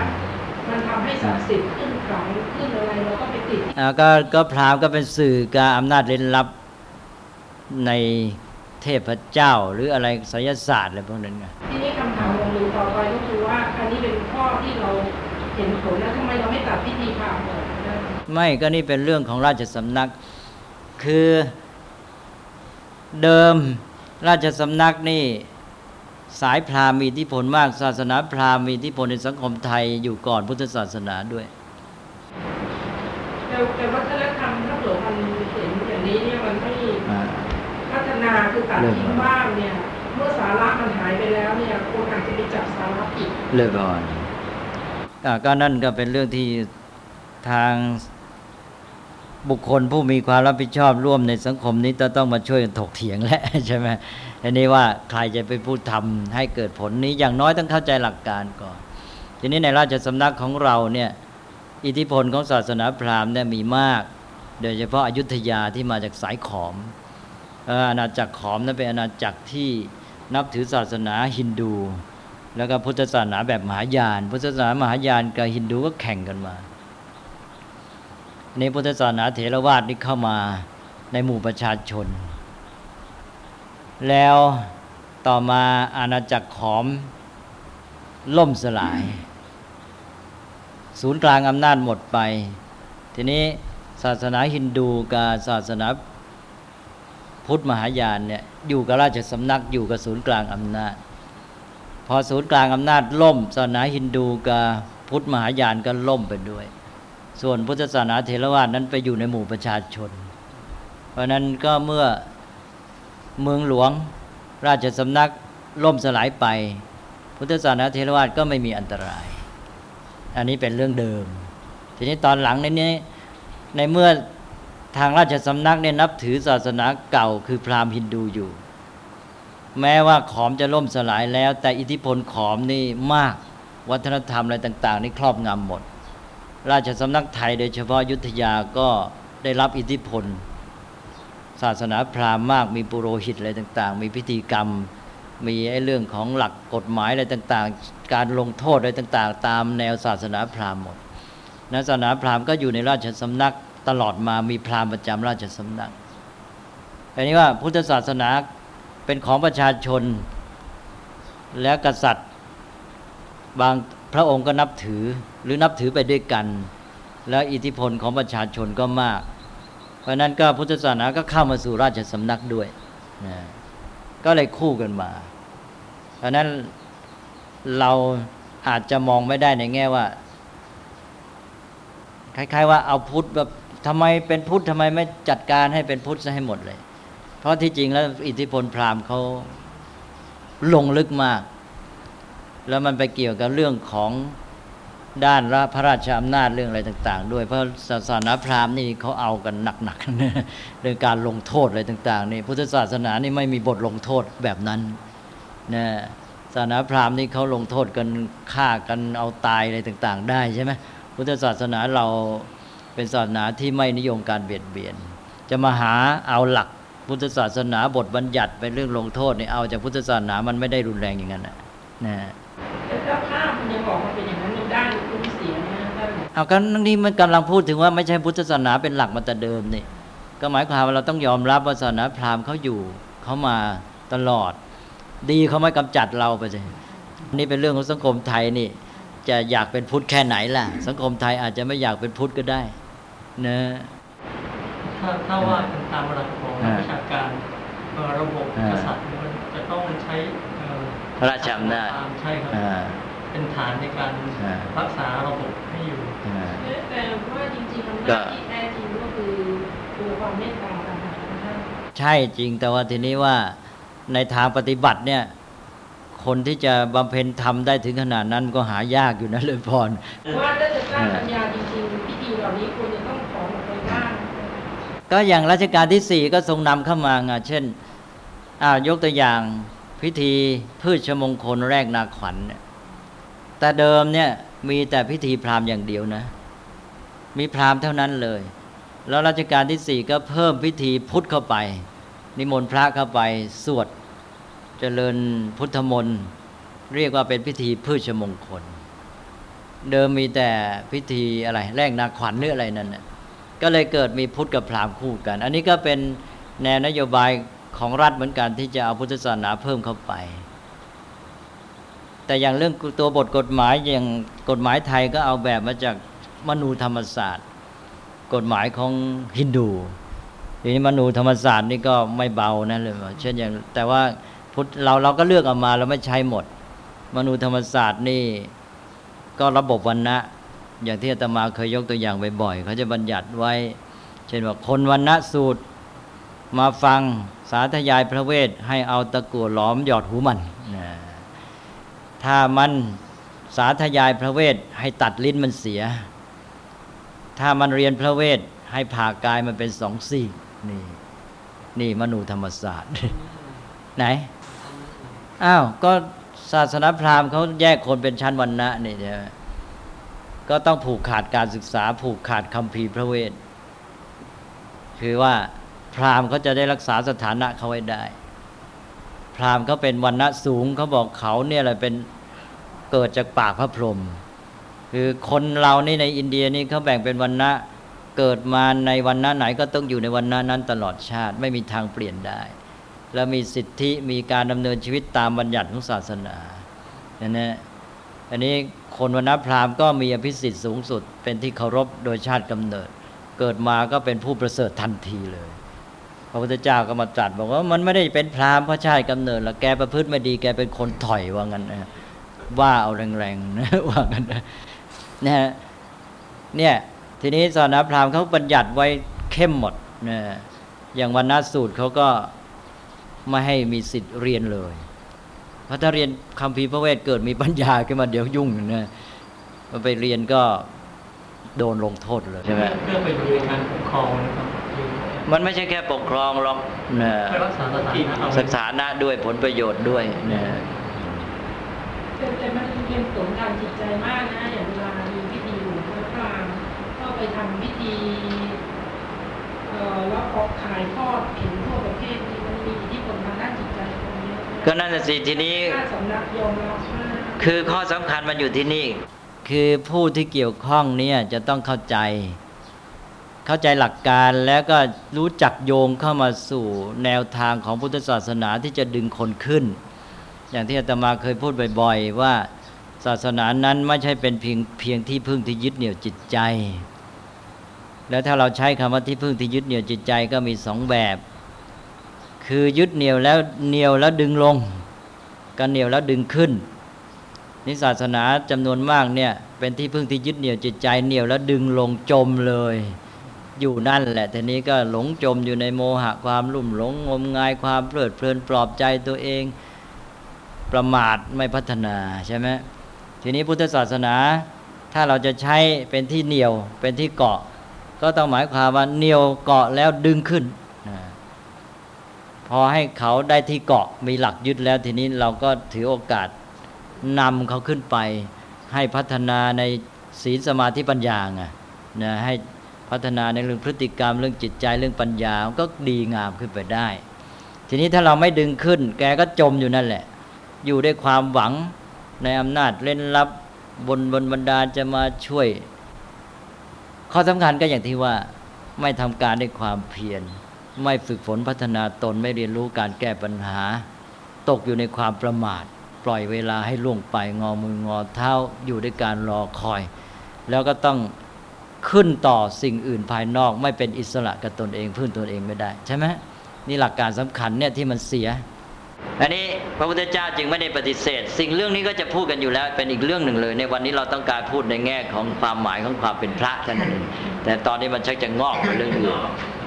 มันทำให้ศักดิ์สิทธิ์ขึ้นขลังขึ้นอะไรเราก็ไปติดที่อ่าก็ก็พราหมณ์ก็เป็นสื่อการอำนาจเร้นลับในเทพเจ้าหรืออะไรไสยศาสตร์อะไรพวกนั้นไงทีนี้คำถามของหนูต่อไปก็คือว่าอันนี้เป็นข้อที่เราเห็นผลแล้วทำไมเราไม่ตัดพิธีพราหมณ์ออกนะไม่ก็นี่เป็นเรื่องของราชสำนัก คือเดิมราชสำนักนี่ สายพราหมณ์มีอิทธิพลมากศาสนาพราหมณ์มีอิทธิพลในสังคมไทยอยู่ก่อนพุทธศาสนาด้วยแต่แต่วัฒนธรรมถ้าเกิดมันเห็นอย่างนี้เนี่ยมันไม่พัฒนาคือตัดทิ้งบ้างเนี่ยเมื่อสาระมันหายไปแล้วเนี่ยคนอาจจะไปจับสาระผิดเลิกก่อนอ่าก็นั่นก็เป็นเรื่องที่ทางบุคคลผู้มีความรับผิดชอบร่วมในสังคมนี้จะต้องมาช่วยกันถกเถียงแหละใช่ไหม อันนี้ว่าใครจะเป็นผู้ทำให้เกิดผลนี้อย่างน้อยต้องเข้าใจหลักการก่อน ทีนี้ในราชสำนักของเราเนี่ยอิทธิพลของศาสนาพราหมณ์เนี่ยมีมาก โดยเฉพาะอายุทยาที่มาจากสายขอมเอ่ออาณาจักรขอมนั้นเป็นอาณาจักรที่นับถือศาสนาฮินดู แล้วก็พุทธศาสนาแบบมหายาน พุทธศาสนามหายานกับฮินดูก็แข่งกันมาในพุทธศาสนาเถรวาทนี่เข้ามาในหมู่ประชาชน แล้วต่อมาอาณาจักรขอมล่มสลาย ศูนย์กลางอำนาจหมดไป ทีนี้ศาสนาฮินดูกับศาสนาพุทธมหายานเนี่ยอยู่กับราชสำนักอยู่กับศูนย์กลางอำนาจ พอศูนย์กลางอำนาจล่ม ศาสนาฮินดูกับพุทธมหายานก็ล่มไปด้วย ส่วนพุทธศาสนาเทรวาสนั้นไปอยู่ในหมู่ประชาชน เพราะฉะนั้นก็เมื่อ เมืองหลวง ราชสำนักล่มสลายไป พุทธศาสนาเทรวาสก็ไม่มีอันตราย อันนี้เป็นเรื่องเดิม ทีนี้ตอนหลังในนี้ในเมื่อทางราชสำนักเนี่ยนับถือศาสนาเก่าคือพราหมณ์ฮินดูอยู่ แม้ว่าขอมจะล่มสลายแล้ว แต่อิทธิพลขอมนี่มากวัฒนธรรมอะไรต่าง ๆ นี่ครอบงำหมด ราชสำนักไทยโดยเฉพาะยุทธยาก็ได้รับอิทธิพล ศาสนาพราหมณ์มาก มีปุโรหิตอะไรต่าง ๆ มีพิธีกรรม มีไอ้เรื่องของหลักกฎหมายอะไรต่างๆ การลงโทษอะไรต่างๆ ตามแนวศาสนาพราหมณ์หมดนะศาสนาพราหมณ์ก็อยู่ในราชสำนักตลอดมามีพราหมณ์ประจำราชสำนักอันนี้ว่าพุทธศาสนาเป็นของประชาชนและกษัตริย์บางพระองค์ก็นับถือหรือนับถือไปด้วยกัน แล้วอิทธิพลของประชาชนก็มาก ราะนั้นก็พุทธศาสนาก็เข้ามาสู่ราชสำนักด้วยนะก็เลยคู่กันมา เพราะนั้นเราอาจจะมองไม่ได้ในแง่ว่า คล้าย ๆ ว่าเอาพุทธแบบทำไมเป็นพุทธทำไมไม่จัดการให้เป็นพุทธซะให้หมดเลย เพราะที่จริงแล้วอิทธิพลพราหมณ์เขาลงลึกมาก แล้วมันไปเกี่ยวกับเรื่องของ ด้านพระราชอำนาจเรื่องอะไรต่าง ๆ ด้วยเพราะศาสนาพราหมณ์นี่เขาเอากันหนักๆเรื่องการลงโทษอะไรต่างๆนี่พุทธศาสนานี่ไม่มีบทลงโทษแบบนั้นนะศาสนาพราหมณ์นี่เขาลงโทษกันฆ่ากันเอาตายอะไรต่างๆ ได้ใช่ไหมพุทธศาสนาเราเป็นศาสนาที่ไม่นิยมการเบียดเบียน จะมาหาเอาหลักพุทธศาสนาบทบัญญัติเป็นเรื่องลงโทษนี่เอาจากพุทธศาสนามันไม่ได้รุนแรงอย่างนั้นนะนะแต่ถ้าภาพมันยังบอกมาเป็น เอากันนี่มันกำลังพูดถึงว่าไม่ใช่พุทธศาสนาเป็นหลักมาแต่เดิมนี่ก็หมายความว่าเราต้องยอมรับว่าศาสนาพราหมณ์เขาอยู่เขามาตลอด ดีเขาไม่กำจัดเราไปสินี่เป็นเรื่องของสังคมไทยนี่จะอยากเป็นพุทธแค่ไหนล่ะ สังคมไทยอาจจะไม่อยากเป็นพุทธก็ได้นะถ้าถ้าว่ากันตามหลักของนักอ่าวิชาการเอ่อระบบอ่ากษัตริย์เนี่ยมันจะต้องใช้เอ่อพระราชอำนาจตามใช่ครับอ่าเป็นฐานในการอ่ารักษาระบบให้อยู่อ่า แต่ว่าจริงๆอำก็นาจที่แท้จริงก็คือตัวความเมตตาต่างหากนะท่านใช่จริงแต่ว่าทีนี้ว่าในทางปฏิบัติเนี่ยคนที่จะบำเพ็ญทำได้ถึงขนาดนั้นก็หายากอยู่นะเลยพรว่าถ้าจะสร้างปัญญาจริงๆพิธีเหล่านี้ควรจะต้องขอออกไปบ้างก็อย่างรัชกาลที่สี่ก็ทรงนำเข้ามาไงเช่นอ่ายกตัวอย่างพิธีพืชมงคลแรกนาขวัญเนี่ยแต่เดิมเนี่ยมีแต่พิธีพราหมณ์อย่างเดียวนะ มีพราหมณ์เท่านั้นเลย แล้วรัชกาลที่สี่ก็เพิ่มพิธีพุทธเข้าไป นิมนต์พระเข้าไปสวดเจริญพุทธมนต์เรียกว่าเป็นพิธีพืชมงคล เดิมมีแต่พิธีอะไรแรกนาขวัญหรืออะไรนั่นก็เลยเกิดมีพุทธกับพราหมณ์คู่กัน อันนี้ก็เป็นแนวนโยบายของรัฐเหมือนกันที่จะเอาพุทธศาสนาเพิ่มเข้าไป แต่อย่างเรื่องตัวบทกฎหมายอย่างกฎหมายไทยก็เอาแบบมาจาก มนูธรรมศาสตร์ กฎหมายของฮินดูทีนี้มนูธรรมศาสตร์นี่ก็ไม่เบานะเลยเช่นอย่าง แต่ว่าพุทธเราเราก็เลือกเอามาเราไม่ใช้หมด มนูธรรมศาสตร์นี่ก็ระบบวันนะอย่างที่อาตมาเคยยกตัวอย่างบ่อยๆเขาจะบัญญัติไว้ เช่นว่าคนวันณะสูตรมาฟังสาธยายพระเวทให้เอาตะกั่วหลอมหยอดหูมันนะถ้ามันสาธยายพระเวทให้ตัดลิ้นมันเสีย ถ้ามันเรียนพระเวทให้ผ่ากายมันเป็นสองซี่นี่ นี่มนูธรรมศาสตร์ ไหนอ้าวก็ศาสนาพราหมณ์เขาแยกคนเป็นชั้นวันนะนี่ใช่ไหมก็ต้องผูกขาดการศึกษา ผูกขาดคำพีพระเวท คือว่าพราหมณ์เขาจะได้รักษาสถานะเขาไว้ได้ พราหมณ์เขาเป็นวันณะสูงเขาบอกเขาเนี่ยแหละเป็นเกิดจากปากพระพรหม คือคนเรานี่ในอินเดียนี่เขาแบ่งเป็นวันณะเกิดมาในวันณะไหนก็ต้องอยู่ในวันณะนั้นตลอดชาติไม่มีทางเปลี่ยนได้ แล้วมีสิทธิมีการดำเนินชีวิตตามบัญญัติของศาสนานั่นนะอันนี้คนวันณพราหมณ์ก็มีอภิสิทธิ์สูงสุด เป็นที่เคารพโดยชาติกำเนิด เกิดมาก็เป็นผู้ประเสริฐทันทีเลยพระพุทธเจ้าก็มาตรัสบอกว่ามันไม่ได้เป็นพราหมณ์เพราะชาติกำเนิดหรอกแกประพฤติไม่ดีแกเป็นคนถอยว่างั้นนะว่าเอาแรงๆนะว่างั้นนะ นะฮะเนี่ยทีนี้ศาสนาพราหมณ์เขาบัญญัติไว้เข้มหมดนะอย่างวันนาสูตรเขาก็ไม่ให้มีสิทธิ์เรียนเลยเพราะถ้าเรียนคำพีร์พระเวทเกิดมีปัญญาขึ้นมาเดี๋ยวยุ่งนะมันไปเรียนก็โดนลงโทษเลยใช่ไหมเพื่อประโยชน์ในการปกครองนะครับคือมันไม่ใช่แค่ปกครองหรอกนะเพื่อรักษาสถานะเอาสถานะด้วยผลประโยชน์ด้วยนะแต่แต่มันเป็นผลทางจิตใจมากนะอย่างเวลามีพิธีหลวงพระพราหมณ์ก็ ไปทำพิธีเอ่อแล้วออกขายทอดเห็นทั่วประเทศนี่มันมีอิทธิพลทางด้านจิตใจตรงนี้ะก็นั่นน่ะสิทีนี้ถ้าสำนักยอมรับมากคือข้อสำคัญมันอยู่ที่นี่ คือผู้ที่เกี่ยวข้องเนี่ยจะต้องเข้าใจ เข้าใจหลักการแล้วก็รู้จักโยงเข้ามาสู่แนวทางของพุทธศาสนาที่จะดึงคนขึ้น อย่างที่อาตมาเคยพูดบ่อย ๆ ว่าศาสนานั้นไม่ใช่เป็นเพียงเพียงที่พึ่งที่ยึดเหนี่ยวจิตใจ แล้วถ้าเราใช้คำว่าที่พึ่งที่ยึดเหนี่ยวจิตใจก็มีสองแบบ คือยึดเหนี่ยวแล้วเหนี่ยวแล้วดึงลงก็เหนี่ยวแล้วดึงขึ้นนี่ศาสนาจำนวนมากเนี่ยเป็นที่พึ่งที่ยึดเหนี่ยวจิตใจเหนี่ยวแล้วดึงลงจมเลย อยู่นั่นแหละทีนี้ก็หลงจมอยู่ในโมหะความลุ่มหลงงมงายความเพลิดเพลินปลอบใจตัวเองประมาทไม่พัฒนาใช่ไหมทีนี้พุทธศาสนาถ้าเราจะใช้เป็นที่เหนี่ยวเป็นที่เกาะ ก็ต้องหมายความว่าเหนียวเกาะแล้วดึงขึ้นพอให้เขาได้ที่เกาะมีหลักยึดแล้วทีนี้เราก็ถือโอกาสนำเขาขึ้นไป ให้พัฒนาในศีลสมาธิปัญญาไงนะให้พัฒนาในเรื่องพฤติกรรมเรื่องจิตใจเรื่องปัญญาก็ดีงามขึ้นไปได้ ทีนี้ถ้าเราไม่ดึงขึ้น แกก็จมอยู่นั่นแหละ อยู่ด้วยความหวังในอำนาจเล่นลับบนบนบรรดาจะมาช่วย ข้อสำคัญก็อย่างที่ว่าไม่ทำการด้วยความเพียร ไม่ฝึกฝนพัฒนาตนไม่เรียนรู้การแก้ปัญหา ตกอยู่ในความประมาท ปล่อยเวลาให้ล่วงไปงอมืองอเท้าอยู่ด้วยการรอคอย แล้วก็ต้องขึ้นต่อสิ่งอื่นภายนอก ไม่เป็นอิสระกับตนเองพึ่งตนเองไม่ได้ ใช่ไหมนี่หลักการสำคัญเนี่ยที่มันเสีย อันนี้พระพุทธเจ้าจึงไม่ได้ปฏิเสธ สิ่งเรื่องนี้ก็จะพูดกันอยู่แล้ว เป็นอีกเรื่องหนึ่งเลย ในวันนี้เราต้องการพูดในแง่ของความหมายของความเป็นพระเท่านั้นเองแต่ตอนนี้มันชักจะงอกไปเรื่องอื่น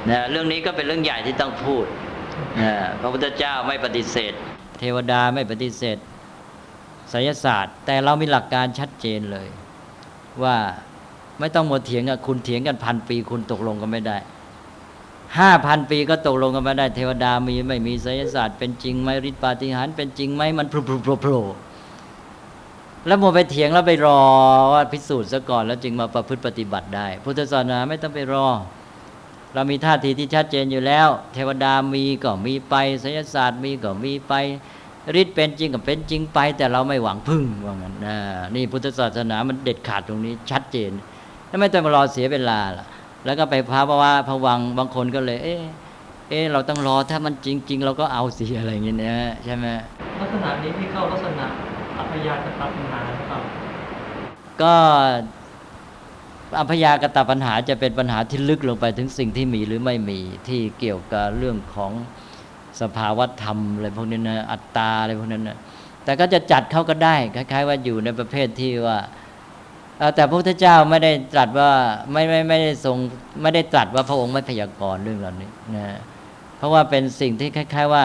นะเรื่องนี้ก็เป็นเรื่องใหญ่ที่ต้องพูดนะพระพุทธเจ้าไม่ปฏิเสธ เทวดาไม่ปฏิเสธไสยศาสตร์ แต่เรามีหลักการชัดเจนเลย ว่าไม่ต้องหมดเถียงกับคุณเถียงกันพันปี คุณตกลงกันไม่ได้ ห้าพันปีก็ตกลงกันม่ได้เทวดามีไม่มีไสยศาสตร์เป็นจริงไหมฤทธิปาฏิหาริย์เป็นจริงไหมมันโผล่โผล่โผล่แล้วโมไปเถียงแล้วไปรอว่าพิสูจน์ซะก่อนแล้วจึงมาประพฤติปฏิบัติได้ พุทธศาสนาไม่ต้องไปรอ เรามีท่าทีที่ชัดเจนอยู่แล้ว เทวดามีก็มีไปไสยศาสตร์มีก็มีไปฤทธิ์เป็นจริงก็เป็นจริงไป แต่เราไม่หวังพึ่งว่างั้นนี่พุทธศาสนามันเด็ดขาดตรงนี้ชัดเจนแล้วไม่ต้องมารอเสียเวลาล่ะ แล้วก็ไปพาว่าพวังบางคนก็เลย เอ๊ะเอ๊ะเราต้องรอถ้ามันจริง ๆ เราก็เอาสิอะไรอย่างเงี้ยนะใช่ไหมลักษณะนี้ที่เข้าลักษณะอัพยากตปัญหาครับก็อัพยากตปัญหาจะเป็นปัญหาที่ลึกลงไปถึงสิ่งที่มีหรือไม่มีที่เกี่ยวกับเรื่องของสภาวธรรมอะไรพวกนี้นะอัตตาอะไรพวกนั้นนะแต่ก็จะจัดเข้าก็ได้คล้ายๆ ว่าอยู่ในประเภทที่ว่า แต่พระพุทธเจ้าไม่ได้ตรัสว่าไม่ไม่ไม่ได้ทรงไม่ได้ตรัสว่าพระองค์ไม่พยากรณ์เรื่องเหล่านี้นะเพราะว่าเป็นสิ่งที่คล้าย ๆว่า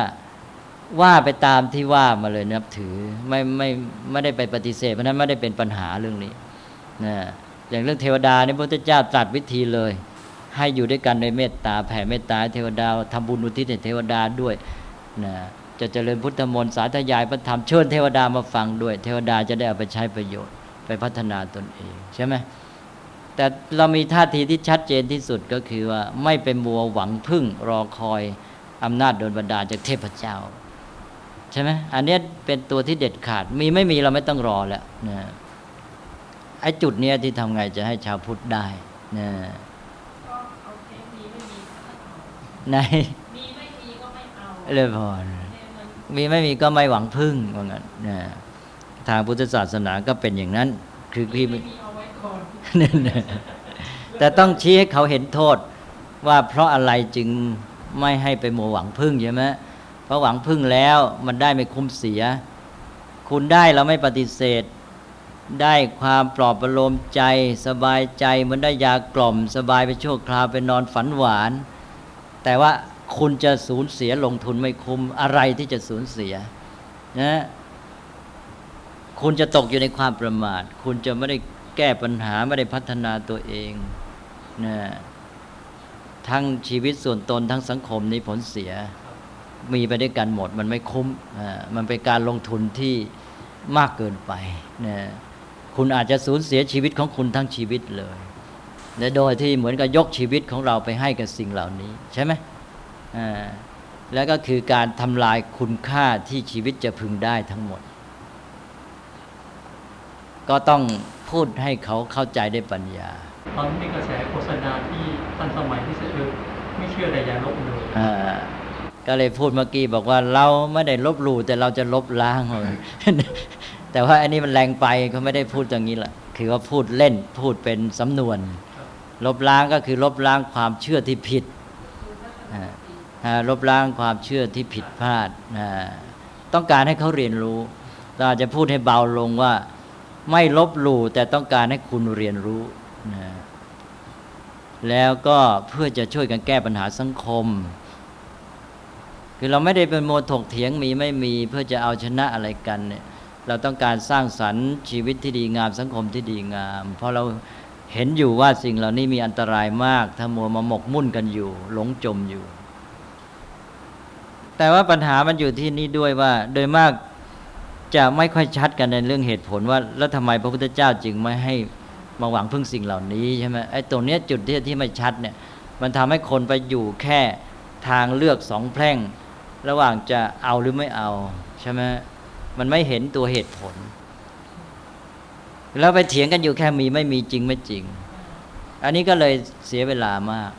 ว่าไปตามที่ว่ามาเลยนับถือไม่ไม่ไม่ได้ไปปฏิเสธเพราะนั้นไม่ได้เป็นปัญหาเรื่องนี้นะอย่างเรื่องเทวดาในพระพุทธเจ้าตรัสวิธีเลย ให้อยู่ด้วยกันในเมตตาแผ่เมตตาเทวดาทำบุญอุทิศให้เทวดาด้วยนะจะเจริญพุทธมนต์สาธยายพระธรรมเชิญเทวดามาฟังด้วย เทวดาจะได้เอาไปใช้ประโยชน์ ไปพัฒนาตนเองใช่ไหมแต่เรามีท่าทีที่ชัดเจนที่สุดก็คือว่าไม่เป็นมัวหวังพึ่งรอคอยอำนาจโดนบันดาลจากเทพเจ้า ใช่ไหมอันนี้เป็นตัวที่เด็ดขาดมีไม่มีเราไม่ต้องรอแล้วนะไอ้จุดเนี้ยที่ทำไงจะให้ชาวพุทธได้นะในมีไม่มีก็ไม่เอาเลยพอมีไม่มีก็ไม่หวังพึ่งว่างั้นนะ ทางพุทธศาสนาก็เป็นอย่างนั้น คือที่แต่ต้องชี้ให้เขาเห็นโทษว่าเพราะอะไรจึงไม่ให้ไปโมหวังพึ่งใช่ไหมเพราะหวังพึ่งแล้วมันได้ไม่คุ้มเสีย คุณได้เราไม่ปฏิเสธ ได้ความปลอบประโลมใจ สบายใจเหมือนได้ยากล่อม สบายไปชั่วคราวไปนอนฝันหวาน แต่ว่าคุณจะสูญเสียลงทุนไม่คุ้มอะไรที่จะสูญเสียนะ คุณจะตกอยู่ในความประมาท คุณจะไม่ได้แก้ปัญหาไม่ได้พัฒนาตัวเองนะทั้งชีวิตส่วนตนทั้งสังคมนี้ผลเสีย มีไปด้วยกันหมด มันไม่คุ้มมันเป็นการลงทุนที่มากเกินไปนะคุณอาจจะสูญเสียชีวิตของคุณทั้งชีวิตเลยและโดยที่เหมือนกับยกชีวิตของเราไปให้กับสิ่งเหล่านี้ ใช่ไหมแล้วก็คือการทำลายคุณค่าที่ชีวิตจะพึงได้ทั้งหมด ก็ต้องพูดให้เขาเข้าใจได้ปัญญาตอนนี้กระแสโฆษณาที่ทันสมัยที่สุดคือไม่เชื่อแต่อย่าลบหลู่ก็เลยพูดเมื่อกี้บอกว่าเราไม่ได้ลบหลู่แต่เราจะลบล้างเลยแต่ว่าอันนี้มันแรงไปเขาไม่ได้พูดอย่างนี้แหละคือว่าพูดเล่นพูดเป็นสำนวน ลบล้างก็คือลบล้างความเชื่อที่ผิดลบล้างความเชื่อที่ผิดพลาดต้องการให้เขาเรียนรู้เราจะพูดให้เบาลงว่า ไม่ลบหลู่แต่ต้องการให้คุณเรียนรู้นะแล้วก็เพื่อจะช่วยกันแก้ปัญหาสังคม คือเราไม่ได้เป็นโมถกเถียงมีไม่มีเพื่อจะเอาชนะอะไรกันเนี่ยเราต้องการสร้างสรรค์ชีวิตที่ดีงามสังคมที่ดีงาม เพราะเราเห็นอยู่ว่าสิ่งเหล่านี้มีอันตรายมาก ถ้ามัวมาหมกมุ่นกันอยู่ หลงจมอยู่ แต่ว่าปัญหามันอยู่ที่นี่ด้วยว่า โดยมาก จะไม่ค่อยชัดกันในเรื่องเหตุผลว่า แล้วทำไมพระพุทธเจ้าจึงไม่ให้มาหวังพึ่งสิ่งเหล่านี้ใช่ไหมไอ้ตรงเนี้ยจุดที่ที่ไม่ชัดเนี่ยมันทำให้คนไปอยู่แค่ทางเลือกสองแพร่ง ระหว่างจะเอาหรือไม่เอาใช่ไหมมันไม่เห็นตัวเหตุผล แล้วไปเถียงกันอยู่แค่มีไม่มีจริงไม่จริง อันนี้ก็เลยเสียเวลามาก